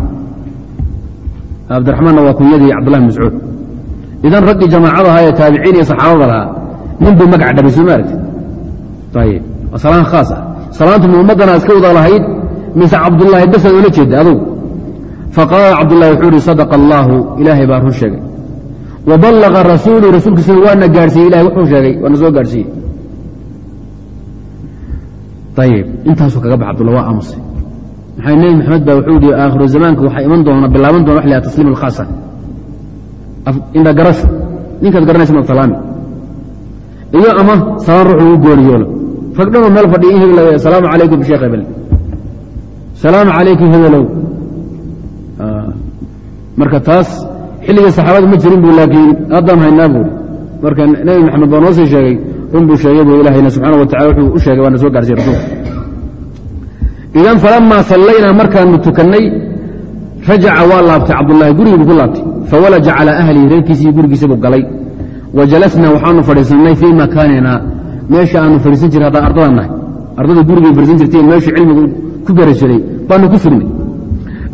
cabdiraxmaanna waa kunyadii cabdullah mascuud. Idan raggii jamaacada ahaa ee taabiciin iyo saxaabada lahaa nin buu magac dhabay soo maaragti ah salaantu ma ummaddana iska wada lahayd mise cabdullaahi basaad oola jeeda adugu faqaala cabdullahi wuxuu ihi sadaqa allaahu ilaahay baa run sheegay wa ballaqa rasuulu rasuulkiisuna waana gaadhsiiyey ilahay wuxuu sheegay waana soo gaadhsiiyey ayib intaasuu kaga baxa abdullah waa aamusay maxay nebi maxamed baa wuxuu yihi aakhiru zamaanka waxaa iman doona bilaaban doona wax la tasliim alkhaasa indha garasho ninkaad garanaysa maad salaami iyo ama salaan ruuxu ugu gooniyoolo rag dhanoo meel fadhiya in salaamu calaykum sheekh hebel salaamu calaykum hebelow marka taas xilligii saxaabada ma jirin bu laakiin haddaan haynaa buuri marka nebi maxamed baa noo sii sheegay run buu sheegay buu ilahayna subxaana wa tacala wuxuu u sheegay waana soo gaarsiye rasuulka. Idan falamaa sallaynaa markaanu tukannay rajaca waa laabtay cabdullaahi gurigii buu ku laabtay. Fawalaja calaa ahlihi reerkiisii gurigiisa buu galay. Wa jalasnaa waxaanu fadhiisannay fii makaanina meesha aanu fadhiisan jiray haddaan ardada nahay. Ardada gurigay fadhiisan jirtay meeshuu cilmigu ku gari jiray baanu ku firnay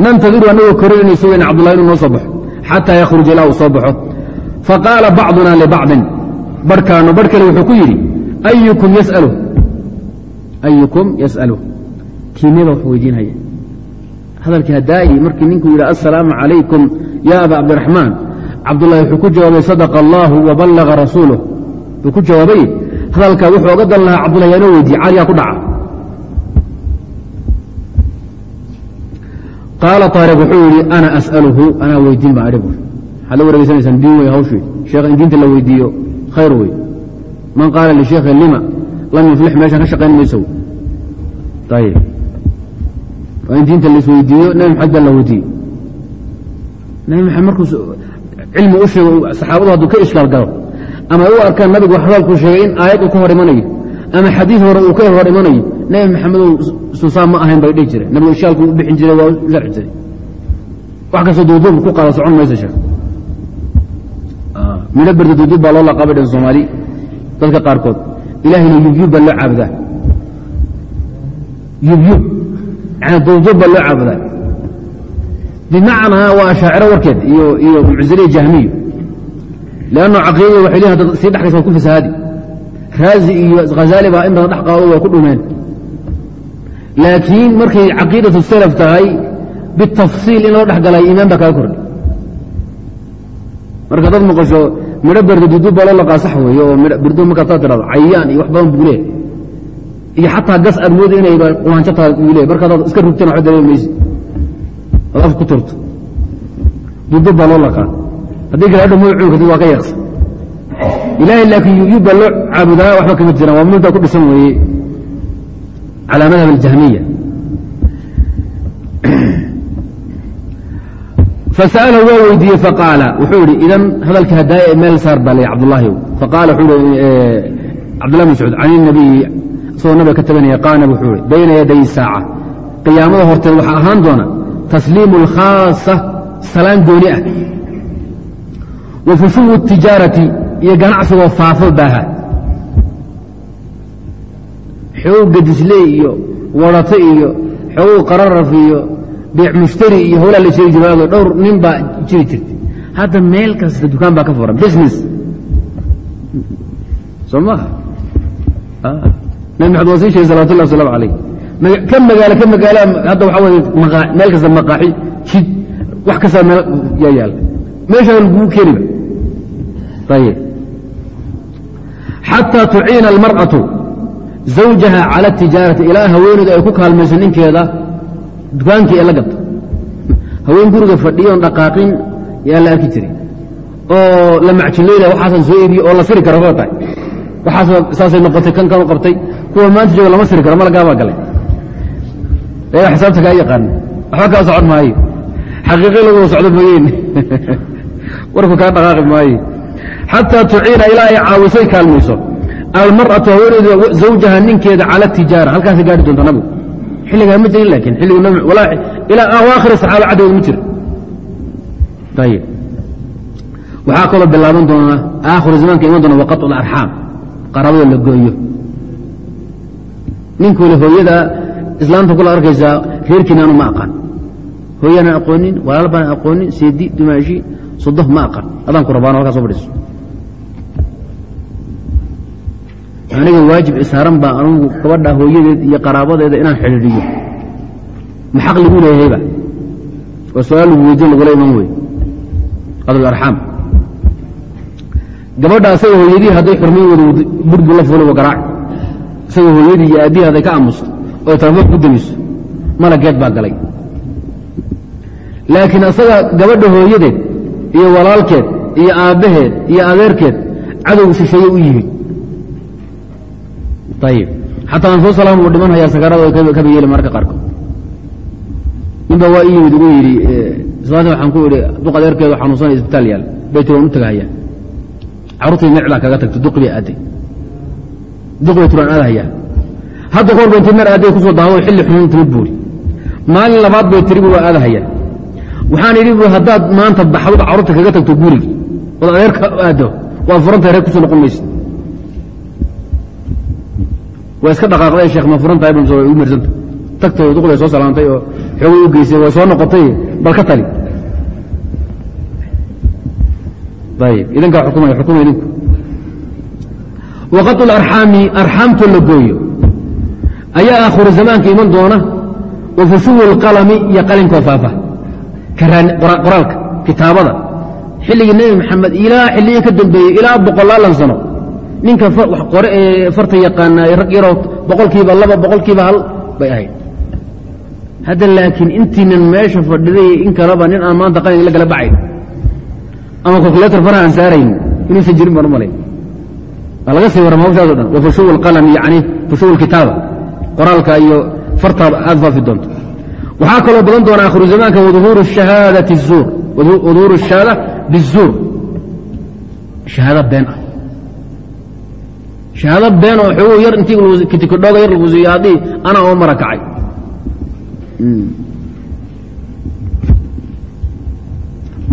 nantadiru annagoo korinayna sugayna cabdullahi inuu noo soo baxo xataa yakhruja ilaa uu soo baxo. Faqaala bacduna libacdin barhkaanu barh kale wuxuu ku yidhi ayukum yasalu? Ayukum yas'alu. Kiimyada wax weydiinhaya hadalkii hadaa'i markii ninkuu yidhi assalaamu calaykum ya aba cabdiraxmaan cabdullahi wuxuu ku jawaabay sadaqa allaahu wa ballaga rasuuluh wuxuu ku jawaabay hadalkaa wuxuu oga dan lahaa cabdullahi caaliyaa ku dhaca. Qaala taariq wuxuu yidhi ana as'aluhu anaa weydiin baa adhi waxaad la wareegeysanaysaan diin wey hawshii sheekh in la weydiiyo khayr wey man qaala lisheekhi lima? Lam yuflix meeshaan ka shaqayn mayso ayib waa in diinta laisweydiiyo nebi maxamed baa la weydiiye nebi maxamed markuu cilmi u sheego saxaabadu hadduu ka ishkaal galo ama ay u arkaan nabigu wax hadalkuu sheegay in aayad uu ka hor imanayo ama xadiid hore uu ka hor imanayo nebi maxamedow suusaan ma ahayn bay dhihi jireen. Nabigu ishaalku u bixin jiray waa sharci jiray. Wax kastoo duuduub ku qaada socon maysa sheekh. Midho berda duuduub baa loo laqabay dhan soomaali dadka qaarkood. Ilaahayna yubyub baa loo caabudaa yubyub. Yani duuduub baa loo caabudaa bimacnaa waa ashaaciro warkeed iyo iyo muctaziliya jahmiyo lanno caqiidada waxay leeyihiin dad sii dhexgaysa ku fasahaadi raazi iyo khazaali baa in dhex qaado waa ku dhumeen laakiin markay caqiidatu salaf tahay bitafsiil in loo dhex galay baa kaga kordhi marka dad maqasho midho berda duduub baa loo laqaa sax weeye oo birdu markaa taa tirado cayaan iyo wax badan buu leehay iyo xataa gas aad mooda inayba quhaanjo tahay buu leehay marka iska rugteen waxba dareemi maysi ad af ku turto duduub baa loo laqaa haddii galaadha magacuu kadib waa ka yaaqsan ilaahay laakiin yuyubba loo caabudaa waxba kama jiraan waa muldaa ku dhisan weeye. Calaa aljahmiya. Fasa'ala waa weydiiyey faqaala. Wuxuu yidhi idan hadalka hadaaya meel saar baa lay cabdullaahi faqaala wuxuu hi cabdillah mascuud can inabiyi isagoo nabiga ka tabanaya qaana wuxuu hi bayna yaday saaca. Qiyaamada horteed waxaa ahaan doona tasliimu alkhaasa salaan gooni ah wa fushuwu الtijaarati iyo ganacsigoo faafo baaha. Xoog gadisle iyo warato iyo xogow qararaf iyo beec mushtari iyo howlaa la jiri jiraado dhowr nin baa jiri jirtay. Hadda meel kasta dukaan baa ka furan business. Soo maha nabi maxamed waa sii sheegay salawatullah wasalaamu calayh. Ka magaalo ka magaala hadda waxaa weye meel kasta maqaaxi jid wax kasta meel yaa yaalla meeshaa lagugu keeniba xataa tuciina almar'atu zawjaha cala atijaarati ilaa haweeneydu ay ku kaalmayso ninkeeda dukaankii ee la gabto haween guriga fadhiyoon dhaqaaqin yaa la arki jiray oo la macjileyla waxaasan soo iibiye oo la siri karo koo tahay waxaas saasay noqotay kan kanu qabtay kuwa maanta jooga lama siri karo malagaabaa galay eega xisaabta kaa yaqaana waxba kaa socon maayo xaqiiqi lagu socdo mooyeen warku xataa tuciina ilaa ay caawisay kaalmayso almaratu haweeneydu zawjaha ninkeeda cala tijaara halkaasa gaari doonta nabigu xilligaa ma jirin laakiin ilaa awaakhir saxaaba cadowda ma jiro ayib waxaa kaloo bilaaban doona aakhiru zamaanka iman doona waqatul arxaam qarabadoo la gooyo ninkule hooyada islaamta kula arkaysaa reerkiinaanu ma aqaan hooyanaan aqoonin walaalbaan aqoonin seedi dumaashi sodoh ma aqaan adaan ku rabaan halkaa so badhiso aniga waajib isaaran baa anugu gabadha hooyadeed iyo qaraabadeeda inaan xidhiidhiyo. Ma xaq lagu leeyahayba oo su'aal lagu weydiin lagula iman wey qadlarxaam gabadha asaga hooyadii hadday xurmayn wada burbu la fuula wa garaaci isaga hooyadii iyo aabbihii hadday ka aamusto oo telefoon ku damiso malageed baa galay. Laakiin asaga gabadha hooyadeed iyo walaalkeed iyo aabbaheed iyo adeerkeed cadow shisheeye u yimid ayib xataa aan soo salaam uu dhiman hayaa sakaarada kaba yeeli mararka qaarkood ninba waa i yimid ugu yidhi islaanta waxaan ku idhi duq adeerkeedu xanuunsanaya isbitaal yaal bayt waan u tagahayaa carruurtii mecdaa kaga tagto duqi bay aaday duqi bay turaan aadahayaa hadda kahor ba intay mer aaday ku soo daahdo xilli xunuun timi buuri maalin labaad bay tiri bu waa aadahayaa waxaan idhi bu haddaad maanta baxdo carruurta kaga tagto gurigi ood adeerka aado waa furantahay reer ku soo noqon maysa waa iska dhaqaaqday sheekh ma furan tahay bamse way ugu mersanta tagtay oo duqday soo salaantay oo xoogay u geysay way soo noqotay bal ka tali. Ayib idinkaa xukumaya xukuma idinku. Waqatu larxaami arxaamtoo la gooyo. Ayaa aakhiru zamaanka iman doona wa fushuwu lqalami iyo qalinkoo faafa. Qoraalka kitaabada. Xilligii nebi maxamed ilaa xilligii ka dambeeyey ilaa boqolaalan sano ninka qore ee farta yaqaanaa rag yaroo boqolkiiba laba boqolkiiba hal bay ahayd. Hadda laakiin intiinan meesha fadhiday in kaleba nin aan maanta qalin la gala bacayn ama kolkuleetar faraha aan saarayn inuusan jirin baan u malay. Waa laga sii warrama hawshaaso dhan. Wa fushuw alqalam yani fushuw qoraalka iyo fartaaba aad faafi doonto. Waxaa kaloo badan doona akhiru zamaanka waduhuuru shahaadati zuur. Waduhuuru shahaada bizuur. Shahaado been ah shahaado been oo xoogo yar intii kitikidhooga yar lagu siiyo haddii anaa oo mara kacay.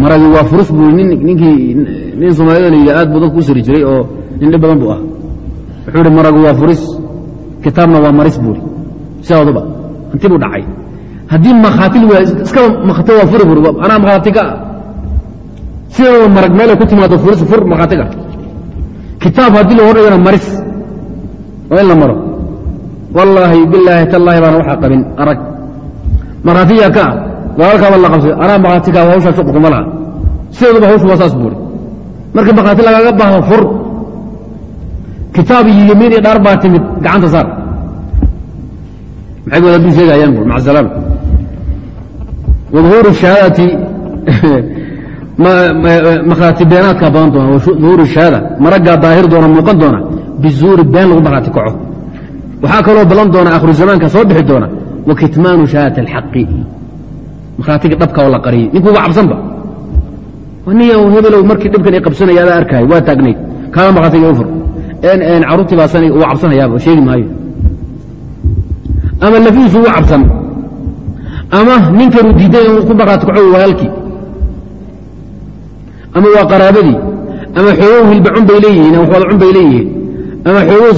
Maragi waa furus buu ninkii nin soomaalida la yidhi aad buu dadku u siri jiray oo nin dhib badan buu ah. Wuxuu ihi maragu waa furis kitaabna waa maris buuri sidooduba hanti buu dhacay. Haddii makhaati iskaba makhati waa furi buri anaa makhaati ka ah sidooda marag meelay ku timaado furis fur makhaatiga kitaab haddii la hordhigana maris. Waa in la maro. Wallaahi bilaahi tallaahi baana waxaa qabin arag. Markhaatiyaa ka ah. Walaalkaaba la qabsay. Anaa makhaatikaa hawshaa shuqulkuma laha. Sideeduba hawshu waa saas buuri. Markii makhaati lagaaga baahdo fur. Kitaab iyo yemiin iyo dhaar baa timid gacanta saar. Maxay wadaaduu sheegayaan bu maca salaam. Waduhuuru shahaadati makhaati beenaadkaa badan doona duhuuru shahaada maraggaa daahir doona muuqan doona bizuuri been lagu makhaati kaco. Waxaa kaloo badan doona akhiru zamaanka soo bixi doona wa kitmaanu shahaadati alxaqi. Makhaatiga dhabka oo la qariyey. Ninkuu uga cabsanba niya hebelow markii dhibkan i qabsanaya adaa arkaayo waa taagnayd. Kaada makhaatiga u fur. Carruurtii baa sani uga cabsanayaaba sheegi maayo. Ama lafihiisu ugu cabsan. Ama ninkanuu diiday ku makhaati kaco walaalkii ama waa qaraabadii. Ama xoogow hilbacun bay leeyihiin ama waxwadacun bay leeyihiin. Ama xoogow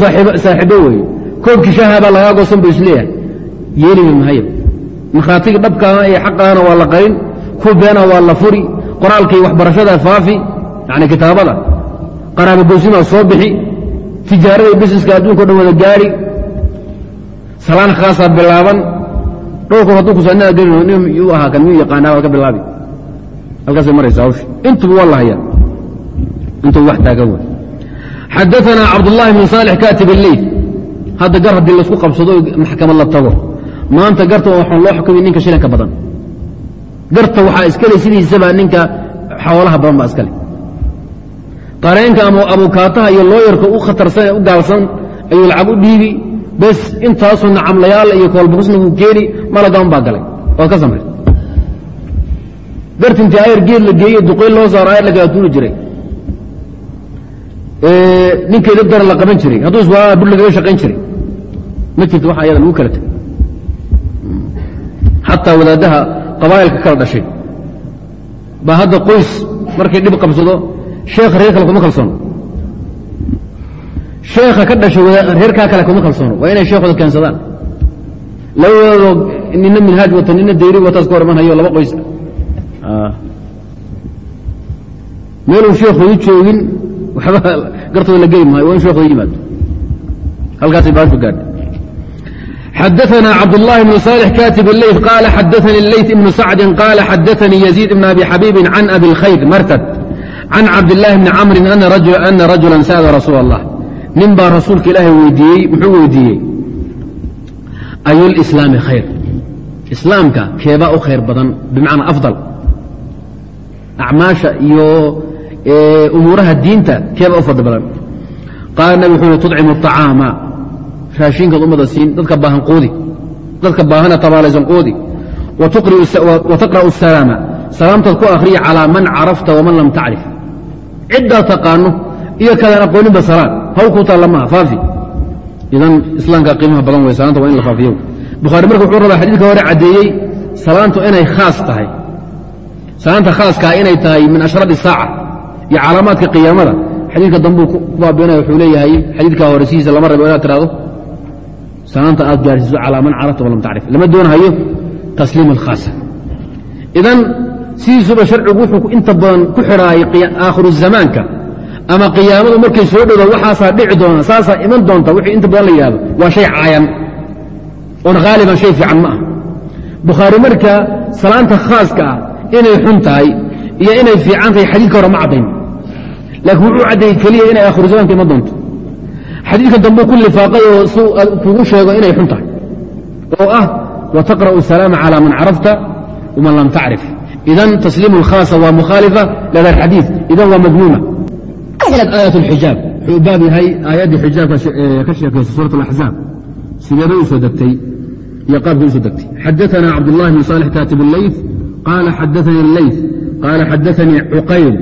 saaxiibo weeye. Koobkii shaaha baa lagaa goosan bu is leeyahay. Yeelimi mahayo makhaatigi dhabkaana iyo xaqaana waa la qarin ku beena waa la furi qoraalkii waxbarashada faafi yani kitaabada. Qaraabo goosimaa soo bixi tijaarada busineska adduunka o dhan wada gaari. Salaan khaasaa bilaaban. Dhowrkood hadduu kusanaa gelin nin yuu ahaa kan miyuu yaqaanaa? Waad ka bilaabi halkaasay maraysa hawsha intuba waa la hayaa intuba wax taagan wey xadaثana cabdullahi bn saalix katib اleyl hadda gar haddii la isku qabsado maxkamad la tago. Maanta garta waxaan loo xukumay ninka shilanka badan. Garta waxaa iskale sidiisaba ninka xoolaha badan baa iskale. Qareenka ama abukaataha iyo looyarka u khatarsan ee u gaalsan ayuu lacag u dhiibi. Bes intaasoo nacamlayaal iyo koolbukusnigu keeni malagan baa galay. Waad ka samray gartintii ayar geed la geeye duqayl loo saaro ayar la kala tuuri jiray ninkay dabdara la qaban jiray hadduu iswaa bur lagaga shaqayn jiray. Ma jirto waxa ayada lagu kala tegay xataa wadaaddaha qabaa'ilka kala dhashay. Baa hadda qoys markay dhib qabsado sheekha reer kale kuma kalsoono sheekha ka dhashay reerkaa kale kuma kalsoono waa inay sheekhooda keensadaan. Labadoodoo nina minhaaj wata nina dayri wataas ka hor iman hayo laba qoys meeluu sheekoodu joogin waxba gartooda la geli maayo waa in sheekooda yimaado halkaasay baashu gaadha xadaثna cabdاللahi بن صالح katib الleyث qال xadaثnي الleyث بن sacdi qال xadaثnي يزيد بن أbي xabيbi عن أbي الkhayr martd can cabdالlahi bni camri ana rajula sa'la rasuul الlah nin baa rasuulka ilaahay weydiiyey muxuu weydiiyey ayu lislaami khayr islaamka keebaa u khayr badan bimacnaa afضal acmaasha iyo umuuraha diinta keebaa u fadli badan qaala nabig wuxuu yihi tudcimu الطacaama raashinkaad ummada siin dadka baahan qoodi dadka baahana tabaalaysan qoodi wa taqra'u الsalaama salaamtaad ku akhriya calىa man carafta waman lam tacrif ciddaad taqaano iyo kadaan aqooninba salaad hawl kuu taalla maaha faafi idan islaamka qiimaha badan wey salaanta waa in la faafiyo bukhaari marka wuxuu rabaa xadiidka hore caddeeyey salaantu inay khaas tahay salaanta khaaskaa inay tahay min ashrad isaaca iyo calaamaadka qiyaamada. Xadiidka dambuu ku baabinaya wuxuu leeyahay xadiidkaa hore lama rabo inaad tidhahdo salaanta aad gaarhsiiso calaa man walam tacrif lama doonahayo tasliim alkhaasa idan sidiisuba sharcigu wuxuu inta badan ku xidhaayay aakhiru zamaanka ama qiyaamadu markay soo dhowda waxaasaa dhici doona saasaa iman doonta wixii inta badan la yidhahdo waa shay caayan oon haaliban shay fiican ma ah. Bukhaari marka salaanta khaaska ah inay xun tahay iyo inay fiican tahay xadiidka hore ma caddayn. Laakiin wuxuu caddeeyey keliya inay aakhiru zamaanka iman doonto. Xadiidka dambuu ku lifaaqay oo si kugu sheego inay xun tahay. Oo ah wataqra'u salaama calaa man carafta waman lam tacrif idan tasliimu alkhaasa waa mukhaalifa lada alxadiid idan waa madmuuma aayat alxijaab wuxuu baab yahay aayaddii xijaabka ka sheekaysa suurat alaxzaab sideebay u degtay iyo qaabkay u degtay. Xadaana cabdullahi bn salix kaatib اleyth qaala xadaanii اleyth qaala xadaanii cuqayl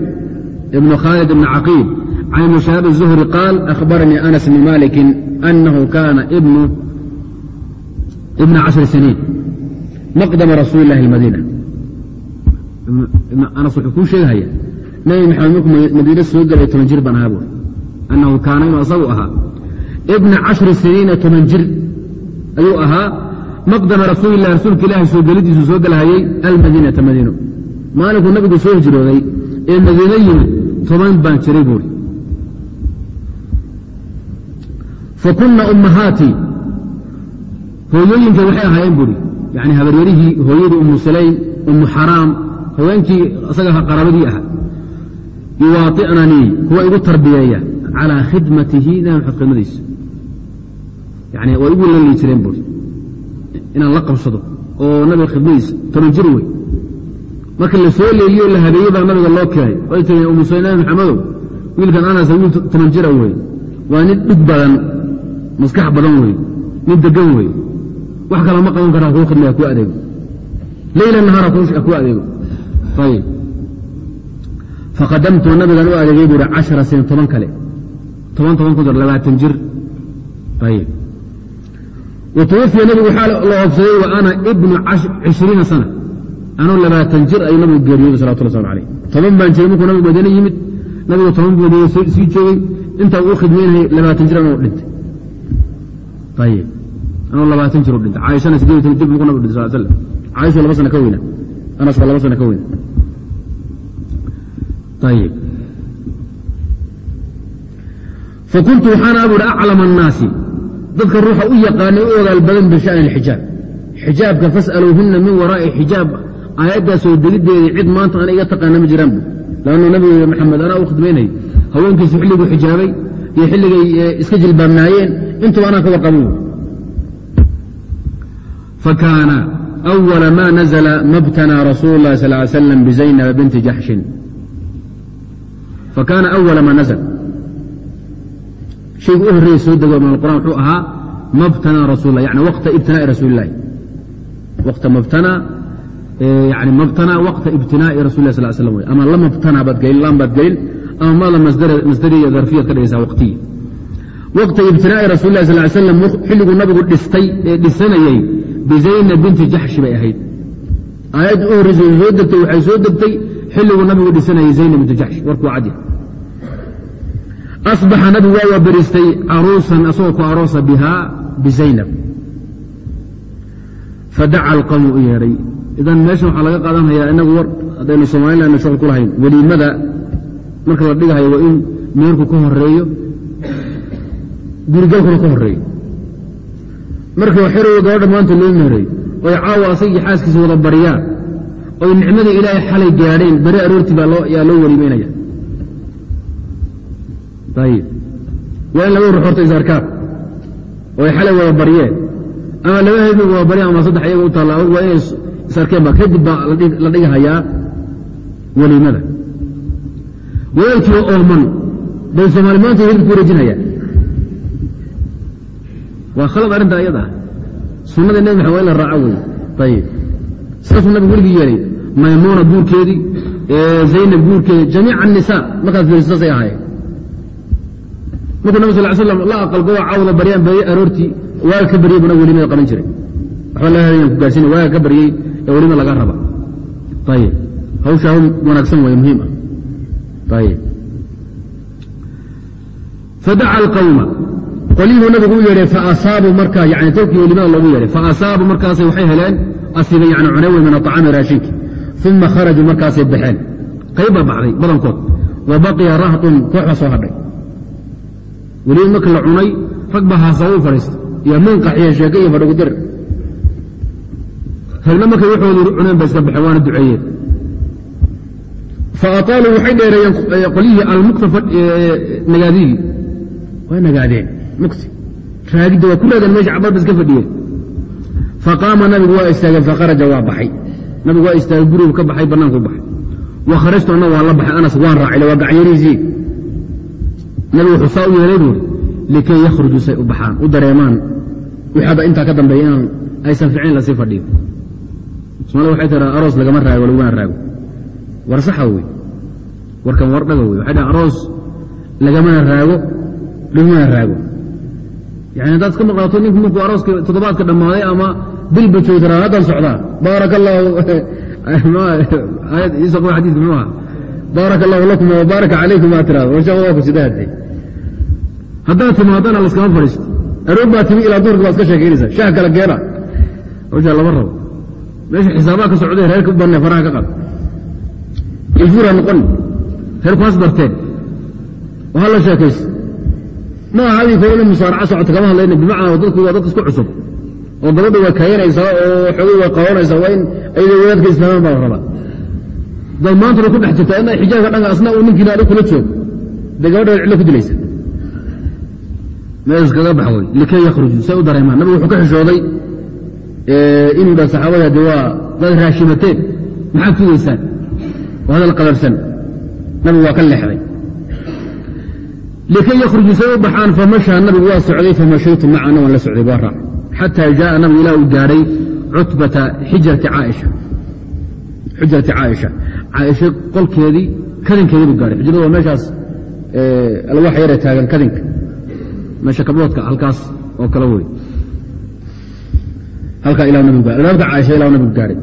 ibn khaalid ibn caqiib can ibni shahaab الzuhri qaal akhbaranii anas bni maliki anahu kana ibna cashri siniin maqdama rasuuli illahi اlmadiina anas wuxuu kuu sheegahaya nabi maxamed markuu madiine soo gelay toban jir baan ahaa buuri annahu kaana inuu asagu ahaa ibna cashri siniina toban jir ayuu ahaa maqdama rasuulilah rasuulka ilaahi soo gelidiisu soo gelahayey almadiinata madiino maalinkuu nabigu soo hijrooday ee madiino yimid toban baan jiray buuri fa kunna ummahaatii hooyooyinka waxay ahaayeen buuri yani habaryarihii hooyadii ummu sulaym ummu xaraam haweenkii isaga qaraabadii ahaa. Yuwaaطicnanii kuwa igu tarbiyeeya calىa khidmatihi nabi maxamed khidmadiisa yani waa igu lali jireen buuri inaan la qabsado oo nabiga khidmadiisa toban jir wey marka la soo leeliyo la habeeyey baa nabiga loo keenay way tii umusa nabi maxamedow wiilkan anas wiil toban jira wey waa nin dhig badan maskax badan wey nin degan wey wax kala ma qaban karaa kuu khidmaya ku adeego. Leyla nahaara ku adeego. Ayb faqadamtu nabigan u adeegay buuri cashara sina toban kale. Toban toban ku dar labaatan jir. Ayb watuwafiya nabigu waxaa la oobsaday wa ana ibnu cishriina sana anuu labaatan jir ayuu nabigu geeriyooday salawatullah waslamu alayh toban baan jiray markuu nabigu madiine yimid nabigu toban buu madiine sii joogay intaa uu khidmaynayay labaatan jir anuu dhintay ayb anuu labaatan jir u dhintay caaishana sideed tan dib markuu nabigu dhintay sal slam caaishu laba sana ka weyna anas waa laba sana ka weyna ayb fakuntu waxaana buuri aclama الnaasi dadka ruuxa u yaqaanay u ogaal badan bisha'ni alxijaab xijaabka fas'aluuhunna min waraa'i xijaab aayaddaa soo degiddeedii cid maanta ana iga taqaana ma jiraanbu laannuu nabiga maxamed anaa u khidmaynay haweenkiisu xilligu xijaabay iyo xilligay e, iska jilbaabnaayeen. Intuba anaa ka warqabu fakaana أwala ma nazla mabtanaa rasuulu اlahi sal l slam bizaynaba binti jaxshin fakaana awala ma nazl shaygu u horreeye soo dego min alqur'an wuxuu ahaa mabtanaa rasul yani waqta ibtinaa'i rasuuli illahi waqta mabtanaa yani mabtanaa waqta ibtinaa'i rasul lah sal slam wey ama la mabtanaa baad gelin laan baad gelin ama mada masdariya darfiyaad ka dhigaysaa waqtiya waqta ibtinaa'i rasul lah sal slam xilliguu nabigu dhistay ee dhisanayey bizaynab binti jaxshi bay ahayd. Aayadda u horreysa soo degtay waxay soo degtay xilliguu nabigu dhisanayay zaynab binti jaxshi warkuu cadya asbaxa nabigu waa wabaristay caruusan asagoo ku aroosa bihaa bizaynab fadaca alqawmu u yeedhay idan meesha waxaa laga qaadanhayaa inagu war haddaynu somalilanna shaql ku lahayn weliimada marka la dhigahayo waa in meerku ka horeeyo gurigalkuna ka horeeyo marka xerow gabadha maanta loo meereeyo oy caawa asagii xaaskiisa wada baryaan oy nicmadii ilaahay xalay gaadheen beri aroortii baa yaa loo weliimeynaya ayib waa in laba ruux horta is arkaan oo ay xalay wada baryeen ama laba habeen wada baryeen ama saddex iyaga u taalla waa inay is arkeen ba kadib baa la dhigahayaa weliimada wadaadkiiba ooman bay soomaali maanta hilib ku wareejinhayaan waa khalad arrinta iyada ah sunnada nebi maxamed waa in la raaco wey ayib saasuu nabigu weligii yeelay maymuuna guurkeedii zaynab guurkeedii jamiica annisaa markaas fiiriso saasay ahaayeen markuu nabig sal slam la aqalgoo cawda baryaan barye aroortii waaga ka baryey buna welimada qaban jiray. Waxba la helayan ku gaarsiina waaga ka baryey ee welima laga raba. Ayib hawsha hawl wanaagsan way muhiim ah. Ayib fadaca alqawma. Qolyuhuu nabigu u yeedhay faasaabuu markaa yani towkii welimada loogu yeedhay faasaabuu markaasay waxay heleen asiga yani cunawe min aطacaami raashinki. Uma kharajuu markaasay baxeen. Qayb baa baxday badankood. Wa baqiya rahdun koox soo hadhay weliba marka la cunay rag baa u fadhiista iyo munqaxiyo sheeke iyo fadhigudir ragna markay waxoodu cuneen bay iska baxeen waana duceeyeen faataaluu waxay dheereeyeen qolyihii almukta nagaadidii waa nagaadeen mukti raagidda waa ku raageen meesha cabar ba iska fadhiyeen. Faqaama nabigu waa istaageen fakharaja waa baxay. Nabigu waa istaagay gurigu ka baxay bannaanku baxay. Wa kharajtu anna waa la baxay anas waan raacile waa gacanyariisii nabigu wuxuu saa u yeelay buuri likay yakhruju say u baxaan u dareemaan. Hadda intaa ka dambeeya inaan aysan ficin la sii fadhiyo somalida waxay tiraa aroos lagama raago lagumana raago. War saxa wey. Warkan war dhaga wey. Waxay dhahan aroos lagamana raago lagumana raago. Yani haddaad iska maqlaato ninku markuu arooska toddobaadka dhammaaday ama bilba joogtaraa haddan socdaa. Baaraka allahu ayad iisa qaba xadiidka muxuu aha baaraka allahu lakum wabaaraka calaykum aa tirahdo warshaqa waa ku sidahadee haddaad timaadana laskama fadhiisto. Aroog baa timi ilaa duurka baa iska sheekaynaysa shaah kala geena hawshaa lama rabo meesha xisaabaha ka socday reerka u banne faraha ka qad ilfuura noqon. Reerku has oo ha la sheekayso ma aha adii koo in musaaraca socota kama hadlayna bimacnaa dadku waa dad isku cusub. Oo gabadha waa kaayanaysaa oo xoogay waa qabanaysaa waa in ayadoo wadaadka islaamaan baa la rabaa day maantana ku dhex jirtaa ina xijaabka dhanka uu ninkiina adig kula joogo. Dee gabadha waa cidlo ku dilaysa. Mees kaga bax wey likay yakhruju say u dareemaan. Nabigu wuxuu ka xishooday inuu dha saxaabada de waa dad raashimateen maxaad tugaysaan oo hadal qadarsan. Nabigu waa ka leexday. Likay yakhruju say u baxaan famashaa nabigu waa socday famashaytu macana waan la socday waa raac. Xataa jaءa nabigu ilaa uu gaadhay cutbata xijrati caaisha caaisha qolkeedii kadinkeedii buu gaadhay xujrada waa meeshaas alwax yare taagan kadinka meesha kabloodka halkaas oo kale wey halkaa ila nabigu gaadhay albaabka caaisha ilaa nabigu gaadhay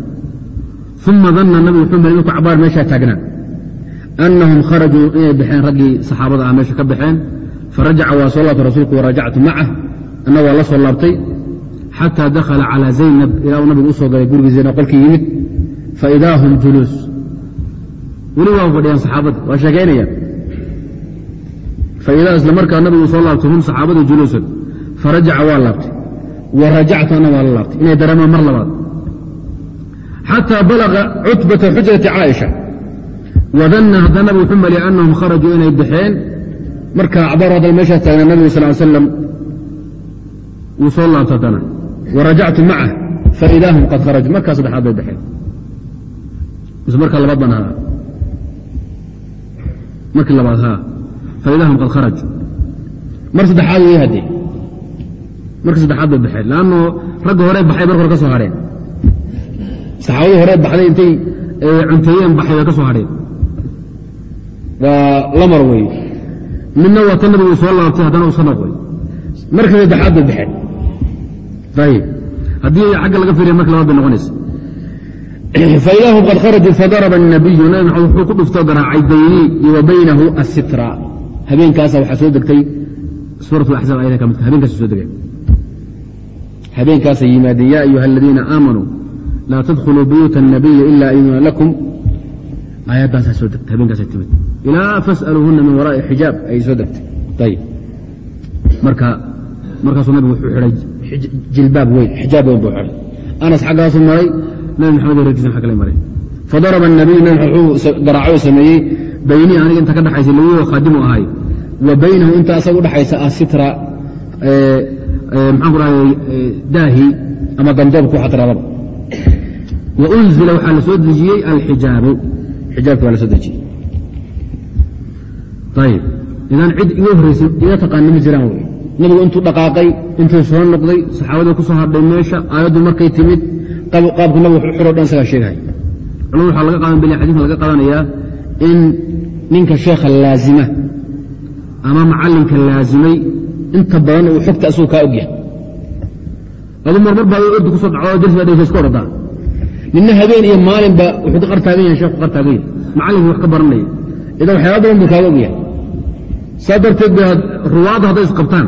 uma danna nabigu wuxuu mel inku cabaar meeshaa taagnaa annahum kharajuu inay baxeen raggii saxaabada ah meesha ka baxeen. Farajaca waa soo laabtay rasuulku warajactu macah anna waa la soo laabtay. Xataa dakhala calaa zaynab. Ilaa uu nabigu u soo galay gurigii zaynab qolkii yimid. Faidaa hum juluus weli waa fadhiyaan saxaabadii waa sheekaynayaan faidaa isla markaa nabigu soo laabtay hum saxaabadii juluusan. Farajaca waa laabtay. Wa rajactu anna waa la laabtay. Inay dareemaan mar labaad. Xataa balaga cutbata xujrati caaisha. Wadanna haddana nabigu wuxuu maliyay annahum kharajuu inay baxeen markaa hadal meeshaa taagnaa nabigu sal l slam wuu soo laabta haddana. Wa rajactu macah faidaa hum qad kharaju. Markaa saddexaad bay baxeen. Mise marka labaad ban haa markii labaad haa. Faidaa hum qad kharaju mar saddexaad way haddee markii saddexaad bay baxeen. Laanno ragga hore baxay marka hore ka soo hadheen saxaabadii hore baxday intay cunteeyeen baxay bay ka soo hadheen waa lamar wey midna waa ta nabigu soo laabtay haddana uska noqday markii saddexaad bay baxeen. Ayib haddii xagga laga fiiriya marka labaad bay noqonaysa faidaa hum qad kharajuu fadaraba الnabiyu nabi maxamed wuxuu ku dhuftoo garaacay baynii iyo wa baynahu asitra habeenkaasa waxaa soo degtay suurat axzaab ayada ka midka habeenkaasa soo degeen habeenkaasay yimaadeen ya ayuha aladiina aamanuu laa tadkhuluu buyuuta الnabiyi ila an yuna lakum aayaddaasaa soo degtay habeenkaasa timid ilaa fas'aluuhuna min waraa'i xijaab ayay soo degtay ayib marka markaasuu nabigu wuxuu xidhay jilbaab weyn xijaab weyn buu xidhay anas xaggaasuu maray nabi maxamed reerkiisna xag kale maray. Fadaraba الnabiyu nabi maxamed wuxuu garaacay oo sameeyey. Baynii aniga inta ka dhaxaysa lagu khaadimu ahay. Wa baynahu inta asaga udhaxaysa asitra maxaan ku dhahay daahi ama gandoobka waxa tiradaba wa unzila waxaa la dejiyey alxijaabu. Xijaabki waa la dejiyey. Ayib idan cid iga horraysay iga taqaana ma jiraan wey. Nabigu intuu dhaqaaqay intuu soo noqday saxaabadii ku soo hadhay meesha aayaddu markay timid qaabku nabigu wuxuu xiro dhan isagaa sheegaya culumad waxaa laga qaadan bal xadiiska laga qaadanayaa in ninka sheekha laazima ama macallinka laasimay inta badan uu xogta asuu kaa ogyahay. Adu marmar baa ordi ku soo dhaco darsi baa dhegeysa iska oradaa ninna habeen iyo maalinba wuxuu ka qartaagan yahay sheekhu qartaagan yahay macallinkii wax ka baranaya idan waxyaaba badan buu kaaga ogyahay. Saa darteed ruwaadda hadday isqabtaan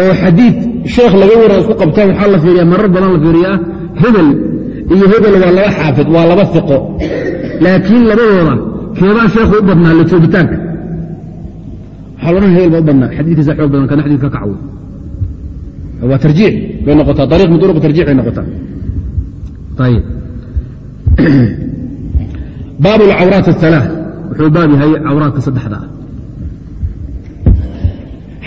oo xadiid sheekh laga wara isku qabtaan waxaa la fiiriyaa marar badan la fiiriyaa hebel iyo hebel waa laba xaafid waa laba fiqo laakiin labadooda keebaa sheekhu u badnaa la joogitaanka waxaa loodhan hebel baa u badnaa xadiidkiisa xoog badan kana xadidka ka kacwo waa tarjiic bay noqotaa ariiq min uruq tarjiic bay noqotaa ayib baab alcawraat ahalaa wuxuu baab yahay cawraadka saddexda ah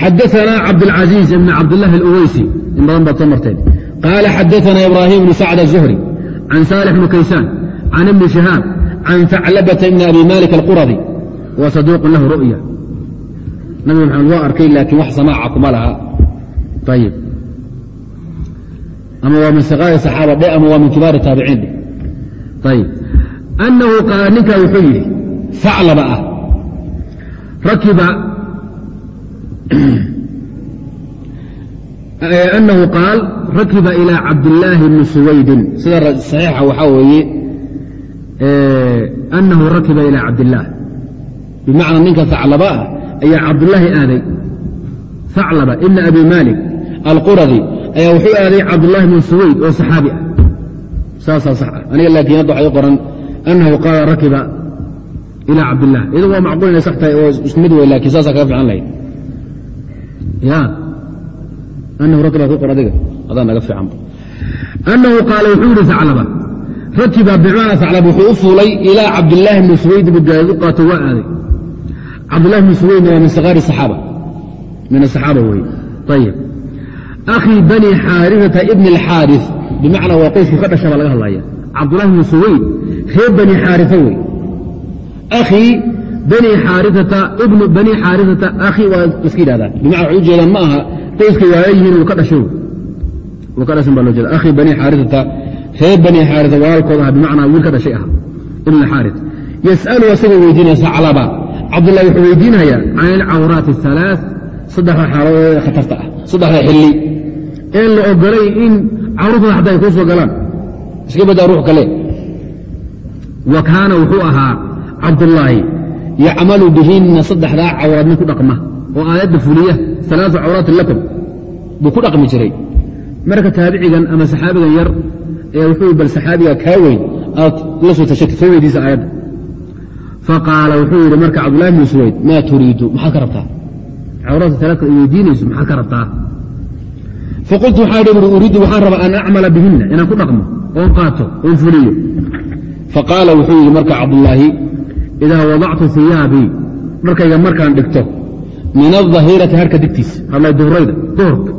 xadaثna cabdالcaزيiز بn cabdالlahi اlweysi in badan baad soo marteen qaala xadaثna ibrahim bn sacd الزhri can salix bn kaysaan can ibni شihaab can taclabata bn abi malik alquradi wa saduuq lahu ru'ya nabi maxamed waa arkay laakiin wax samaaca kuma laha ayib ama waa min sakaari saxaaba dhe ama waa min kibaari taabiciin dhe ayib anahu qaala ninkaa wuxuu yidhi saclaba ah rakiba أنه قاaل rakiba إilى cabdاللaahi بni suwaydin sida صaxiixa waxaa weeye أnahu rakiba ilى cabdالlah bimacna ninka ثaclaba ah ayaa cabdالlaahi aaday ثaclaba ibn abi malik alquradi ayaa wuxuu aaday cabdالlahi bn suwayd oo صaxaabi ah saasaa sax ah aniga laakiin hadda waxay qoran أnahu qaala rakiba ilى cabdالlah iyado waa macquul inay sax tahay oo isku mid wey lakin saasaa kaga fiican lahayd rakiba bimacna saclaba wuxuu u fuulay ilaa cabdillaahi bni suwayd buu gaadid u qaato waa aaday cabdillahi bni suwaydna waa min sakaari saxaaba min asaxaaba weye ayib akhii bani xaarisata ibni alxaaris bimacnaa waa qoysku ka dhasha baa laga hadlaya cabdullahi bni suwayd reer bani xaarisa wey bani xaarisata ibnu bani xaarisata akhi waa iska yidhahdaa. Bimacna waxay ujeedaan ma aha qoyska waala yihiin uu ka dhashay. Uu ka dhashan baa loo jeeda akhi bani xaarisata reer bani xaarisa walaalkood aha bimacnaa wiil ka dhashay aha ibn xaaris yas'alu asagoo weydiinaya saclaba. Cabdullahi wuxuu weydiinayaa can ilcawraati ahalaa saddexda xaaladood ee khatarta ah saddexda xilli. Een la ogolay in cawradooda xataa ay kuu soo galaan. Iska baddaa ruux kale. Wa kaana wuxuu ahaa cabdullaahi yacmalu bihinna saddexdaa cawraad nin ku dhaqma oo aayadda fuliya alaau cawraatin lakum buu ku dhaqmi jiray marka taabicigan ama saxaabigan yar ee wuxuu bal saxaabiga kaa weyn aad la soo tashatay soo weydiisa aayadda faqaala wuxuu yidhi marka cabdullahi bni suwayd maa turiidu maxaad ka rabtaa cawraadka talaadka ay weydiinayso maxaad ka rabtaa faqultu waxaa idhi buri uriidu waxaan rabaa an acmala bihinna inaan ku dhaqmo oon qaato oon fuliyo faqaala wuxuu yidhi marka cabdullaahi idaa wadactu hiyaabii dharkayga markaan dhigto min aahirati harka digtiisa duhrayda duhurka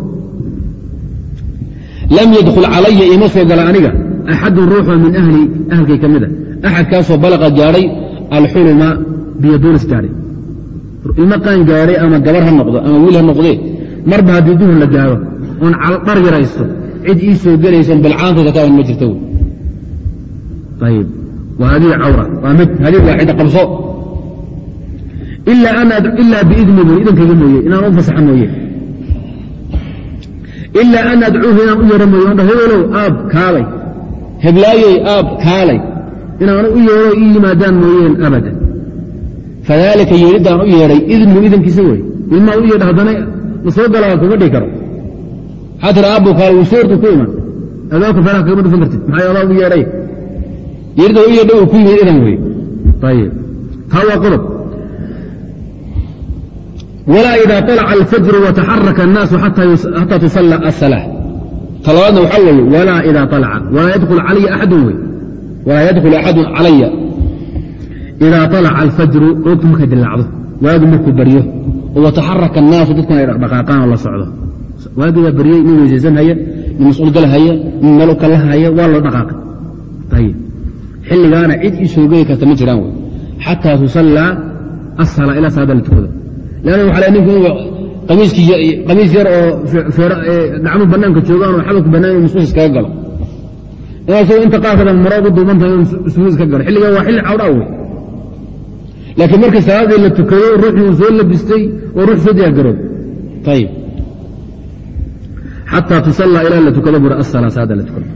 lam yadkul calaya ima soo gala aniga axadun ruuxoo min ahli ahalkay ka mida axadkaasoo balaqa gaadhay alxuluma biyaduunis gaadhay ilmo qaan gaadhay ama gabar ha noqdo ama wiil ha noqdee marba haddii duhur la gaado oon dhar yaraysto cid ii soo gelaysan bilcaantayda ka ma jirta wy ayib waa haddii cawra. Waa mid haddii waaxida qabso. Ilaa biidni bu idankayga mooye inaan u fasaxa mooye. Ilaa an adcuuhu inaan u yeero mooye ondha hebelow aab kaalay. Heblaayoy aab kaalay. Inaan u yeero ii yimaadaan mooyeen abadan fadaalika yeedhiddaan u yeedhay idnu idankiisa wey ilmaa u yeedha haddana ma soo galaa kuma dhihi karo. Waxaa tira aabbu kaale wuu soortu ku iman. Adaabka feeraha kagama dhufan kartid. Maxaa adaa u yeedhida u yeedha uu ku yimid idan wey ayib taa waa qodob wlaa ida طalca alfajru wataxaraka الnaasu xata tusala asalaa talabaadna waxaa weeye walaa ida alca walaa yadkul calaya axadun wey walaa yadkul axadun calaya idaa طalca alfajru oogtu markay dilaacdo waagu markuu baryo oo wataxaraka الnaasu dadkuna ay dhaqdhaqaaqaan oo la socdo waagiibaa baryey nin weysaysan haya nin mas-uul gal haya nin meel kala haya waa loo dhaqaaqay ayib xilligaana cid ii soo geli karta ma jiraan xataa tusallaa asala ilaa salaada la tukado lann waa qamiis yar oo gacmu banaanka joogaan oo xabadku banaan inu suus iskaga galo. Inaasoo inta qaarkadan maro ugu duubantahay inu suus iska galo. Xilligaa waa xilli cawdhaa wey. Laakiin markii salaadii la tukado ruuxii uu soo labistay oo ruux soo diyaargaroob ayib xataa tusallaa ilaa la tukado bura asala salaada la tukado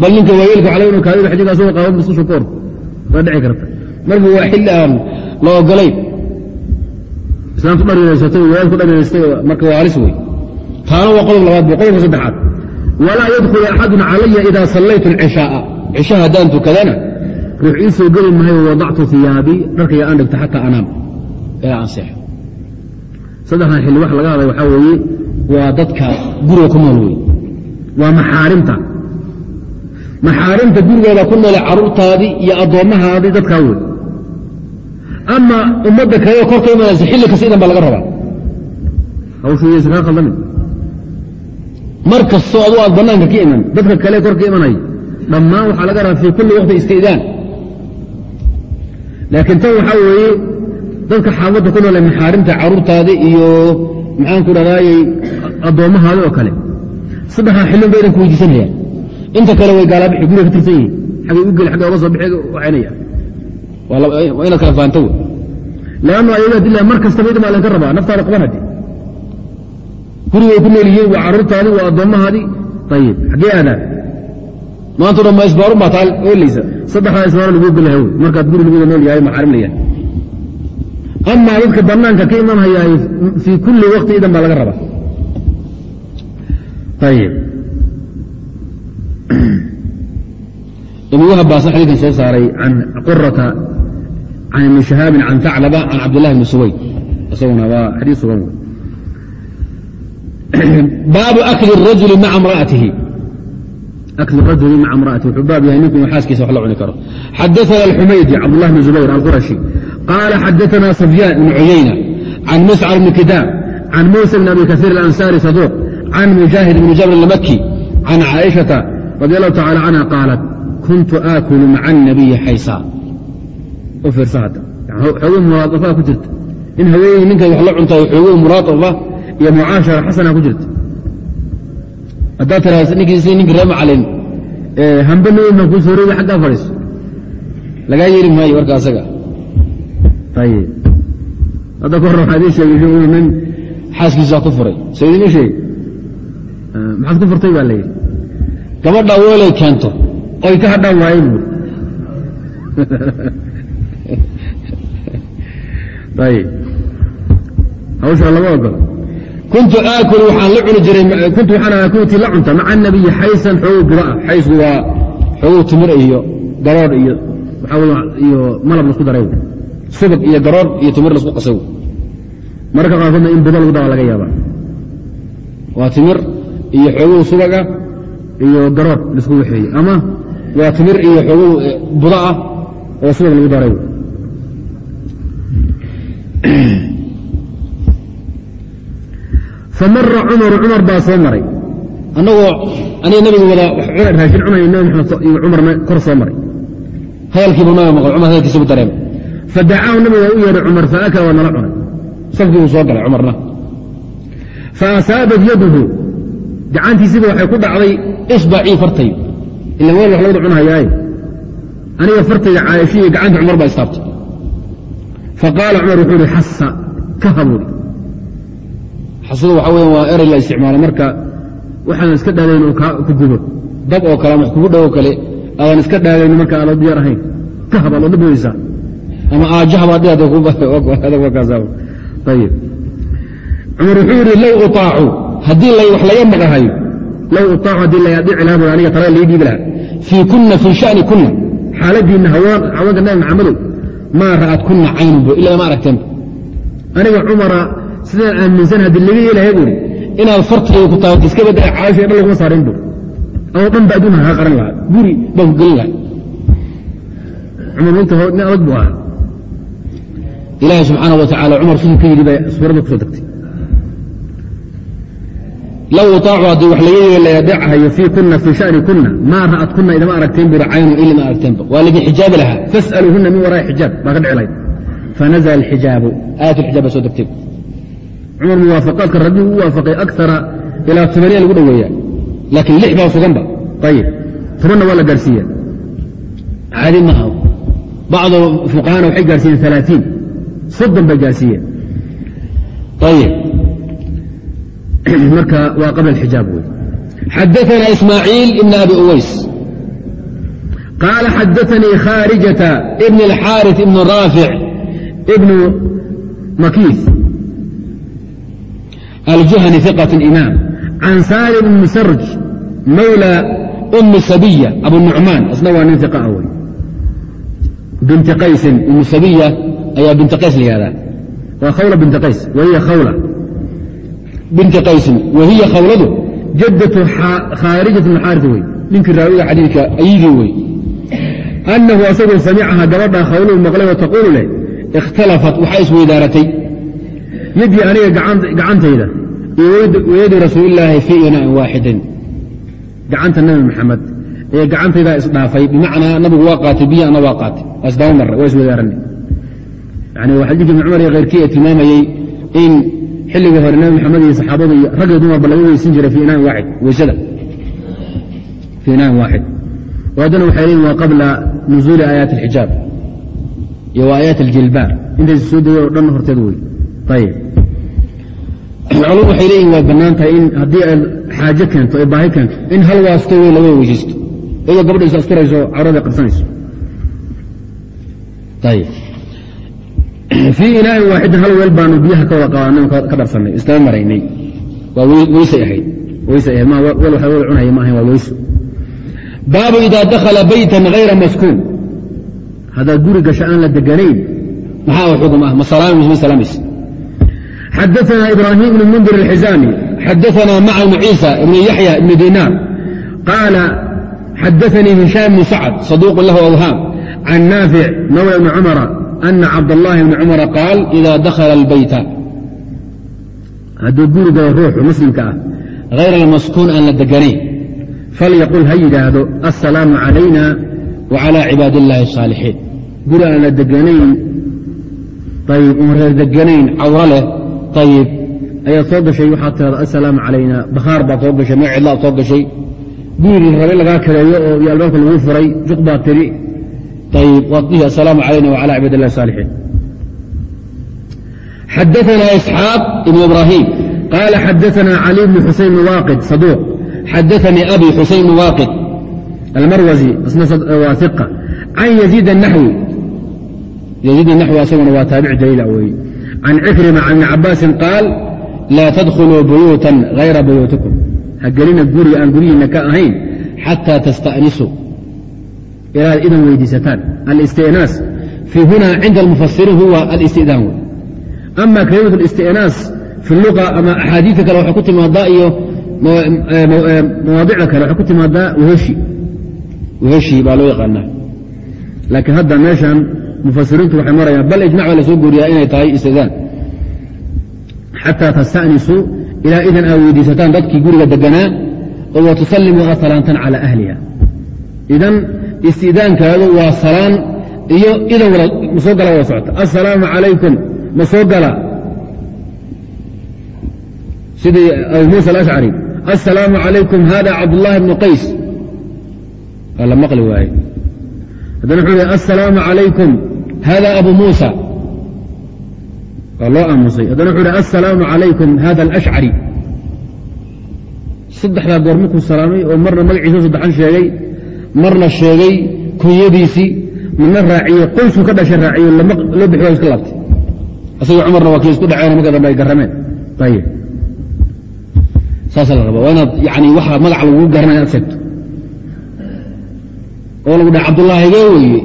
bal ninka waayeelka waxa laga kaadida xajiga asagoo qaaban musqusha ka orda waa dhici karta marka waa xilli aan la ogolayn islaamtu dhariiraysatay wadaadku dhariiraystay marka waa halis wey taana waa qodob labaad bu qodobka saddexaad walaa yadkhulu axadun calaya idaa sallaytu alcishaaa cisha haddaan tukadana ruux ii soo geli maayo wadactu iyaabii dharkayga aan dhigto xataa anaam ilaa aan seexo saddexdan xilli wax laga hadlay waxaa weeye waa dadka guriga ku nool wey waa maxaarimta maxaarimta gurigooda ku noole carruurtaadii iyo addoommahaadii dadkaa wey ama ummadda kale kor ka imanaysa xilli kasta idan baa laga rabaa. Hawshuuyaysa kaa khaldamin mar kastoo adu aad bannaanka ka iman dadka kale kor ka dhammaan waxaa laga rabaa fii kulli waqti istidaan laakiin tan waxaa weeye dadka xaafadda ku noole maxaarimta carruurtaadii iyo maxaanku dhadaayey addoommahaadi oo kale saddexdaa xillin ba idan ku weydiisanayaan inta kale way gaalabixi guriga ka tirsan yihiin xaggay u geli xagga oga soo bixi waxaynaya waa inaad kala fahanto wey lannu ayaga dila mar kastaba idan baa laynka rabaa naftaada qaban haddi gurigay ku nool yihiin waa carruurtaadii waa addoommahaadii ayib xaggee aadaan maanta dhan ma isbaaru baa taa oolaysa saddexdaa isbaaro lagu gelaha wey markaad guri laguda nool yahay maxaarim layahay amaa dadka bannaanka ka iman hayaay fii kulli waqti idan baa laga rabaa. Ayib ibn wahab baa xadiikan soo saaray can qurata can ibni shahaabin can taclaba can cabdillahi bni suwayd isaguna waa xadiis sugan. Baabu akli rajuli maca imra'atihi. Akli rajuli maca imra'atihi. Wuxuu baab yahay ninku inuu xaaskiisa wax la cuni karo. Xadaثana alxumaydi cabdullah bn zubayr alqurashi. Qaala xadaثana safyaan ibn cuyayna can muscar bni kidaab can muusa bn abi kasiir alansaari saduuq can mujaahid bni jabr almaki can caaishata radi allahu tacala canha qaalat kuntu aakulu maca الnabiyi xaysa. U fiirsa hadda. Xoogii muraadafaa ku jirta. In haweeney ninkaad wax la cuntaa xoogii muraadafa iyo mucaashara xasana ku jirta. Haddaad tiraada ninkiisi ninki ree macalin hambe nima kuu soo rogi xaggaa fadhiiso. Lagaa yeeli maayo warka asaga. Ayib hadda ka hor waxaa idiin sheegay nin xaaskiisaa ku furay. Soo idiima sheegi maxaad ku furtay? Baa la yidhi. Gabadha weelay keento oy ka hadhaan waaye buuri ayib hawshaa lama ogola kuntu aakulu waxaan la cuni jiray kuntu waxaan aakulti la cunta maca anabiyi xaysan xoogow budaa xaysku waa xoogow timir iyo garoor iyo waxaa wey iyo malab la isku daray. Subag iyo garoor iyo timir la isku qasay mararka qaarkoodna in budo lagu daba laga yaabaa. Waa timir iyo xoogow subaga iyo garoor la isku waxeeye ama waa timir iyo xoogow budo ah oo subag lagu daray famara cumaru cumar baa soo maray. Annagoo aniga nabiga wada raashin cunay nabi maxamed iyo cumarna kor soo maray. Hadalkiibu naga maqal cumar hadalkiisibu dareemay. Fadacaahu nabiga u yeedhay cumar faakala waa nala cunay. Safkii buu soo galay cumarna. Faasaabat yaduhu gacantiisiba waxay ku dhacday isbacii fartay ila weel wax lagada cunhayaaye aniga fartayda caayashiiyo gacanta cumar baa istaabtay faqaala cumar wuxuu ihi xasa ka habuuri xasadu waxa weya waa eray la isticmaalo. Marka waxaan iska dhaadayn oo ku gubo. Dab oo kale ama kugu dhow kale aadan iska dhaadayn marka aada diyaar ahayn. Ka hab aad odhabooysaa ama aajahabaad ayib cumar wuxuu yidhi low uaacu haddii wax laga maqahayo low uaacu haddii la adiici laha bu aniga tala lii lahaa fii kunna fii shani kunna xaaladiinna haweenka nabi maxamedow maa ra'ad kunna caynunbo ilaa ma aragteenba aniga cumara sidaan aaminsan haddii laga yeelaya buuri inaad fartayda ku taabato iska badda caasha dhan laguma saarin buur adoo dhan ba adduunka kaa qaran lahaa guri baan ku gelin lahaa cumar inta nin adag buu ahaa ilaahay subxaana wa tacala cumar siduu ka yidhi bay suuradda ku soo degtay low utaacu haddii wax laga yeelaya fii kunna fii shani kunna maa ra'ad kunna idama aragteen buuri caynun ili ma aragteenba waa lagi xijaabi lahaa fas'aluuhunna min waraa'i xijaab baa ka dhici lahayd fanazla alxijaabu aayat lxijaab baa soo degtay cumar muwaafaqaadka rabbi u waafaqay akara ilaa tobaniya lagu dhoweeya laakiin lix baa suganba ayib tobanna waa la gaarsiiya caadi maaha bacdu fuqahana waxay gaarsiiyeen alaaثiin soddon bay gaarsiiyeen ayib marka waa qabla اxijaab wey xadaثna ismaaciil ibn abi uways qaala xadaثanii khاarijaة ibn اlxاariث ibn raafic ibn makiis الجهني ثقة إمام عن سالم بن سرج مولى أم سبية أبو النعمان أصلا nin ثقة أول بنت قيس أم سبية أي بنت قيس لهذا وخولة بنت قيس وهي خولة binti qaysin wa hiya khawladu jaddatu khaarijat maxaarif wey ninkii raawiga xadiidka ayidii wey annahu asagoo samicaha gabadha khawluhu maqlay oo taquulu leh ikhtalafat waxaa isweydaaratay yaddii aniga gacantayda wayadi rasuulilaahi fii inaan waaxidin gacanta nabi maxamed ee gacantaydaa isdhaafay bimacnaa nabigu waa qaatay biyo waa qaatay waa isdaba marray waa isweydaaranay yani waxaa dhiki cumar iyo keyrkii ee in xilligii hore nabi maxamed iyo saxaabadu iyo rag iyo dumarba laga weysin jiray weysada fii inaain waaxid haddana waxay leeyiin waa qabla nuzuuli aayaati alxijaab iyo waa aayaat aljilbaar intaysa soo degay oo dhan horteed wey. Ayib culum waxay leeyihiin waa bannaan tahay in haddii ay xaajo keento ay baahi keento in hal waasto wey laga weysaysto iyadoo gabadha asturayso cawrada qabsanayso. Ayib fii inaain waaxidin hal weel baanu biyaha ka wada qabanay ka dharsannay istaba maraynay waa weysay ahayd weysay ahayd ma weel waxa wada cunaya ma ahayn waa weyso baabu idaa dakhala baytan hayra maskuun haddaad guri gasho aan la deganayn maxaa xugum ah ma salaamis ma salaamis xadaثna ibrahim bn mundir الxiزاmي xadaثna mca bn ciisa ibn yaحyى ibn dinar qaala xadaثnii hishaam bn sacd صaduuq lahu awhaam can naafic mawla bni cumara ana cabdالlahi bni cumara qaal ida dakhala اlbayta hadduu guriga ruuxu muslimka ah hayr almaskuun aan la deganayn falyaqul ha yidhaahdo aلsalaamu عalayna وعalى cibaad الlahi الصاalixiin guri aan la deganayn ayb un reer deganayn cawro leh ayib ayaad soo gashay waxaad tirada assalaamu calayna bakhaar baad soo gashay meel cidlaad soo gashay guri rabe lagaa kareeyo oo iyo albaabka lagu furay juq baad tiri ayib waad dhihi assalaamu calayna wacala cibaad illahi saalixiin xadaثna isxaaq ibn ibrahim qaala xadaثna cali bn xusayn bn waaqid saduuq xadaثanii abi xusayn bn waaqid almarwazi waa iqa can yaziid الnaxwi yaziid الnaxwi asaguna waa taabic jaliila weeye can cikrima can ibni cabaasin qaal laa tadkhuluu buyuutan hayra buyuutikum ha gelina guri aan guryihiinna ka ahayn xataa tasta'nisuu ilaad idan weydiisataan. Alistinaas. Fii huna cinda almufasiriin huwa alistidaan. Wey ama kalimat alistinaas fi luqa ama axaadiidka kale waxay ku timaadaa iyo mawaadicda kale waxay ku timaadaa weheshi weheshi baa loo yaqaanaa. Laakiin hadda meeshan mufasiriintu waxay marayaan bal ijmac baa la soo guuriyaa inay tahay istidaan. Xataa tasta'nisuu ilaa idan aad weydiisataan dadkii guriga deganaa oo wa aad salaantan calaa ahliha. Idan istidaankaadu waa salaan iyo idan ma soo gala wada socota. Assalaamu calaykum ma soo gala. Sidii abu muusa alashcari assalaamu calaykum hada cabdullaahi bnu qays. Waa la maqli waaye haddana wuxuu yihi assalaamu calaykum hada abu muusa. Waa loo aamusay. Haddana wuxuu ihi assalaamu calaykum hada alashcari saddexdaa goor markuu salaamay oo marna magaciisa saddexan sheegay marna sheegay kunyadiisii midna raaciyey qoysku ka dhashay raaciyo loo bixi waa iska laabtay. Asagoo cumarna waa kii isku dhaceen marka dambe ay garrameen. Ayib saasa la raba waa inaad yani waxa magac lagugu garanaya inaad sheegto. Oo lagu dhaha cabdullaahigee weeye.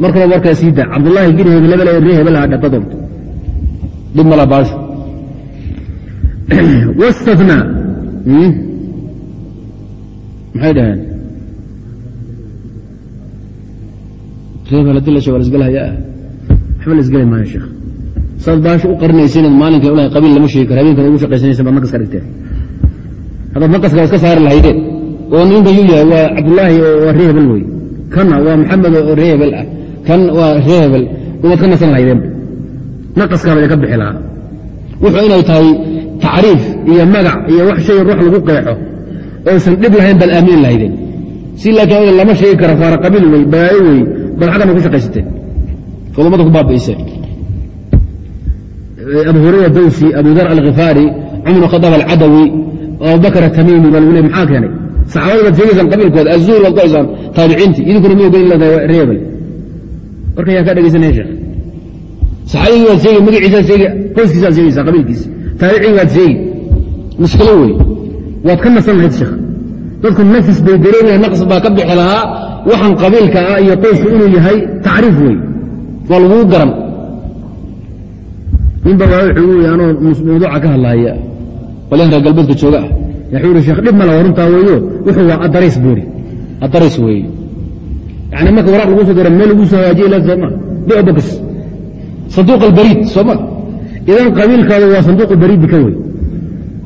Markaba markaa sii daa cabdullaahi giri hebel hebel ree hebel ha dhata doonto. Dhib mala baasho wastathnaa maxay dhaheen reeb haddii la sheego lasgelhayaa waxba la isgeli maayo sheekh ah. Iyo magac iyo wax shay ruux lagu si laakiin lama sheegi karo faara qabiil wey balaayo wey bal xaggana ku shaqaysateen ood ummadda ku baabi'iseen abu hurayra dawsi abu dar alkhifaari cumar khadaab alcadawi abubakr atamiimi baa lagu le maxaa keenay saxaabada baad sheegaysaan qabiilkooda azuur baad ku haysaan taabiciintii idinkuna ma ogelin leedahay reebel warka yaa kaa dhegaysanaya sheekh? Saxaabigii baad sheegi magaciisaad sheegi qoyskiisaad sheegaysaa qabiilkiisa. Taabicii baad sheegi mushkilo wey waad ka nasan lahayd sheekh. Dadku nafis bay dareemaya naqs baa ka bixi lahaa waxan qabiilka ah iyo qoysku inuu yahay tacriif wey waa laguu garan nin baa wuxuu anoo mawduuca ka hadlaaya. Qolyahan reer galbeedka jooga ah. Wuxuu ihi sheekh dhib mala runtaa weeyo. Wuxuu waa adarays buuri adarays weeye yani marka waraaq lagu soo dira meel lagu soo hagaajiye la sooma bicbakis sanduuq albariid sooma idan qabiilkaadu waa sanduuq bariidi ka wey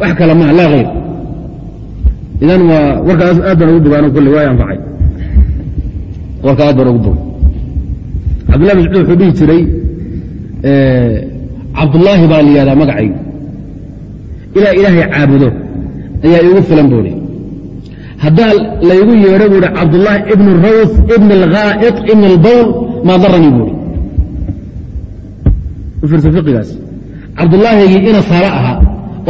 wax kale maa laa hayr idan waa warkaas aad baan ugu bogaano kulle waa anfacay warka aad baan ugu bogay cabdullah bin mascuud wuxuu dhihi jiray cabdullaahi baa la yihahdaa magacaygu ilaa ilaahay caabudo ayaa iigu filan buuhi haddaa laygu yeedho buuhi cabdullaahi ibn rawth ibn alghaa'id ibn albawl maa daranii buuhi u fiqigaas. Cabdullaahigii ina saalo ahaa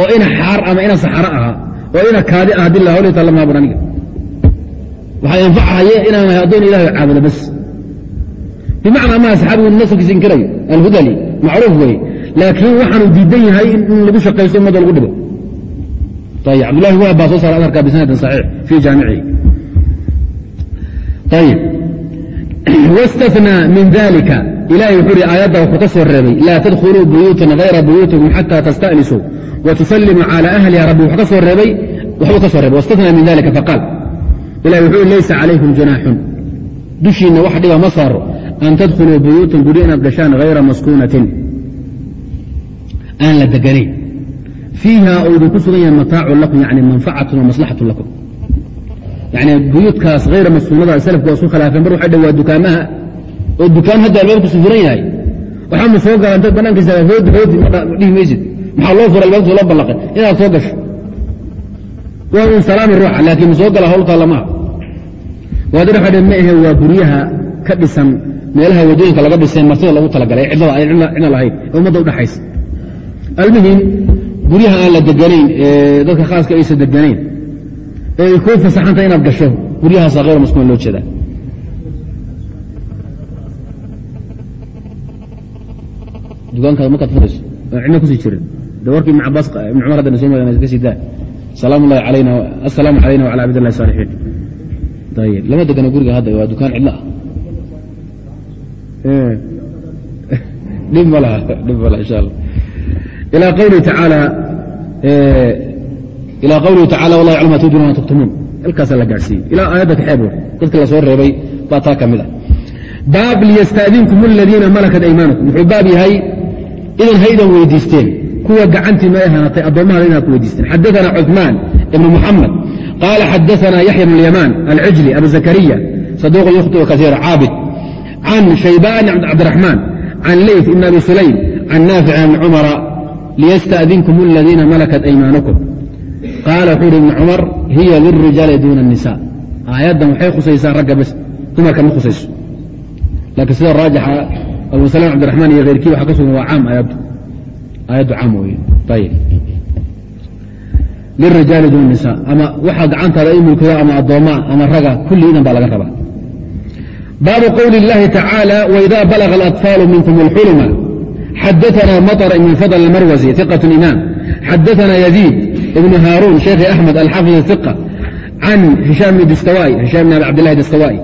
oo ina xaar ama ina saxaro ahaa oo ina kaadi ah haddii la hawlay talamaabun aniga waxaa anfacahaye inaan addoon ilahay caabudo bas bimacnaa maa saxaabigu nasabkiisa inkirayo alhudali macruuf wey laakiin waxaanu diidan yahay in lagu shaqaysto ummadda lagu dhibo ayb cabdullahi wahab baa soo saara aharka bisanadin saxiix fii jaamicihi ayib wاstثnىa min dalika ilahay wuxuu hi aayadda wuxuu ka soo reebay laa tadkhuluu buyuutan hayra buyuutikum xata tasta'nisuu watusallimuu calى ahliha rabbi wuxuu ka soo reebay waxbuu ka soo reebay wاstثnىa min dalika faqaal ilahi wuxuu laysa calaykum junaaxun dushiinna wax dhiba ma saaro an tadkhuluu buyuutan guryo inaad gashaan hayra maskuunatin aan la deganayn fiiha oo idinku sugan yahay mataacun lakum yani manfacatun wa lakum yani buyuudkaas hayra maskuunada salafku waa isku khilaafeen bar waxay dha waa dukaamaha oo dukaan hadda albaabkiisu furan yahay waxaama soo gala intaad banaankiisa hoodi hoodi dhihi maysid maxaa loo fura albaabkiisa loo ballaqay inaad soo gasho waa un salaami ruuxa laakiin soo gala hawlkaa lamaha waadir waxa dha ma ahe waa guryaha ka dhisan meelaha waddooyinka laga dhiseen martida lagu talagalay cidlada ay cidna lahayd ee ummadda udhaxaysa almuhim guryaha aan la deganayn ee dadka khaaska aysa deganayn ee ay kuu fasaxanta inaad gasho guryahaasa hayr maskuun loo jeedaa. Dukaankaada markaad furayso cidna ku sii jirin. De warkii ibn cabaas ibn cumar haddana soo mara ka sii daa asalaamu calayna wala cabdillahi saalixiin lama degano guriga hadda waa dukaan cidla ah. Dhib ma dhib ma insha alla ilaa qawlihi tacala wallahi yaclam ma tuuduuna ma tuktumun halkaasaa la gaadhsiiyey ilaa aayadda kaxeebo dadka la reebay baa taa ka mid a baab liysta'dinkum aladiina malakat aymaanukum wuxuu baab yahay idan ha weydiisteen kuwa gacantii ma ahaatay addoommahada inaad ku weydiisteen xadaثana cuثmaan ibn muxamed qaala xadaثana yaxya bn اlyamaan alcijli abu zakariya saduq yukhطئu kaiira caabid can shaybaan cabdiraxmaan can leyf ibn abi sulaym can naafic bn cumara liyasta'dinkum aladiina malakat aymaanakum qaala wuxuu uhi ibni cumar hiya lilrijaali duuna الnisa aayaddan waxay khusaysaa ragga bas dumarka ma khusayso laakiin sida raajixa abu salam cabdiraxmaan iyo keyrkii waxa ka sugan waa caam aayaddu aayaddu caam weye ayib lilrijaali duuna nisa ama waxaa gacantaada ay mulkado ama addoommaa ama raga kulli idan baa laga rabaa baabu qowli اllahi tacaalى wإida balaga اlaطfaalu minkum اlxulma xadaثna mطر ibn fضل الmarwزي ثiqة imaam xadaثna يزيid ibn hاrun شheekhi أحmed alxaفظ ثiqة can hiشام بn dstawائي hiشام بn abi cabdالlahi dstawائي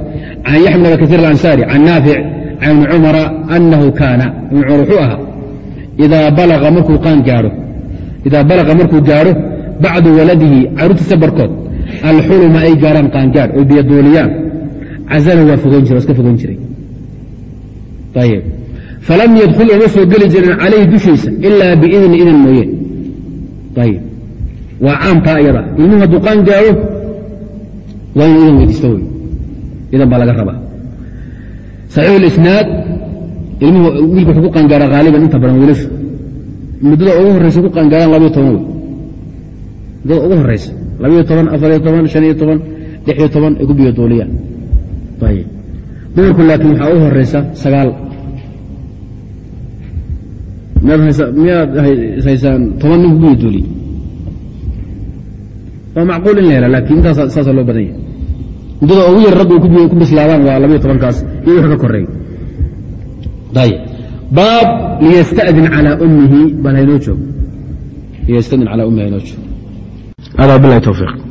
can yaxya بn abi kaثيr الأnصاrي can naafic can ibni cumara أnahu kaana ibn cumar wuxuu ahaa idaa balaga markuu gaadho bacdu waladihi carruurtiisa barkood alxuluma ay gaarhaan qaangaadh oy biyaduuliyaan cazala waa fogeyn jira iska fogeyn jiray ayb falam yadkhul oma soo geli jirin calayhi dushiisa ilaa biidni idan mooye ayb waa caamkaa iyada ilmuhu hadduu qaan gaadho waa inuu idan weydiisto wey idan baa laga rabaa saxiix lisnaad ilmuhu wiilka wuxuu ku qaangaara haaliban inta badan wiilashu muddada ugu horraysa ku qaangaaraan labayo toban wey muddada ugu horraysa labayo toban afariyo toban shan iyo toban lix iyo toban ay ku biyoduuliyaan ayb dumarku laakiin waxaa ugu horraysa sagaal. Miyaad haysaan toban nin kuguya duuli waa macquul in la hela laakiin intaas saasa loo badan yahay. Muddada ugu yar raggu ku bislaadaan waa labayo tobankaas iyo wix ka koreey baab liyastadin calى ummihi bal haynoo joog liyastadin calى ummihi haynoo joog hada bilahi towfiiq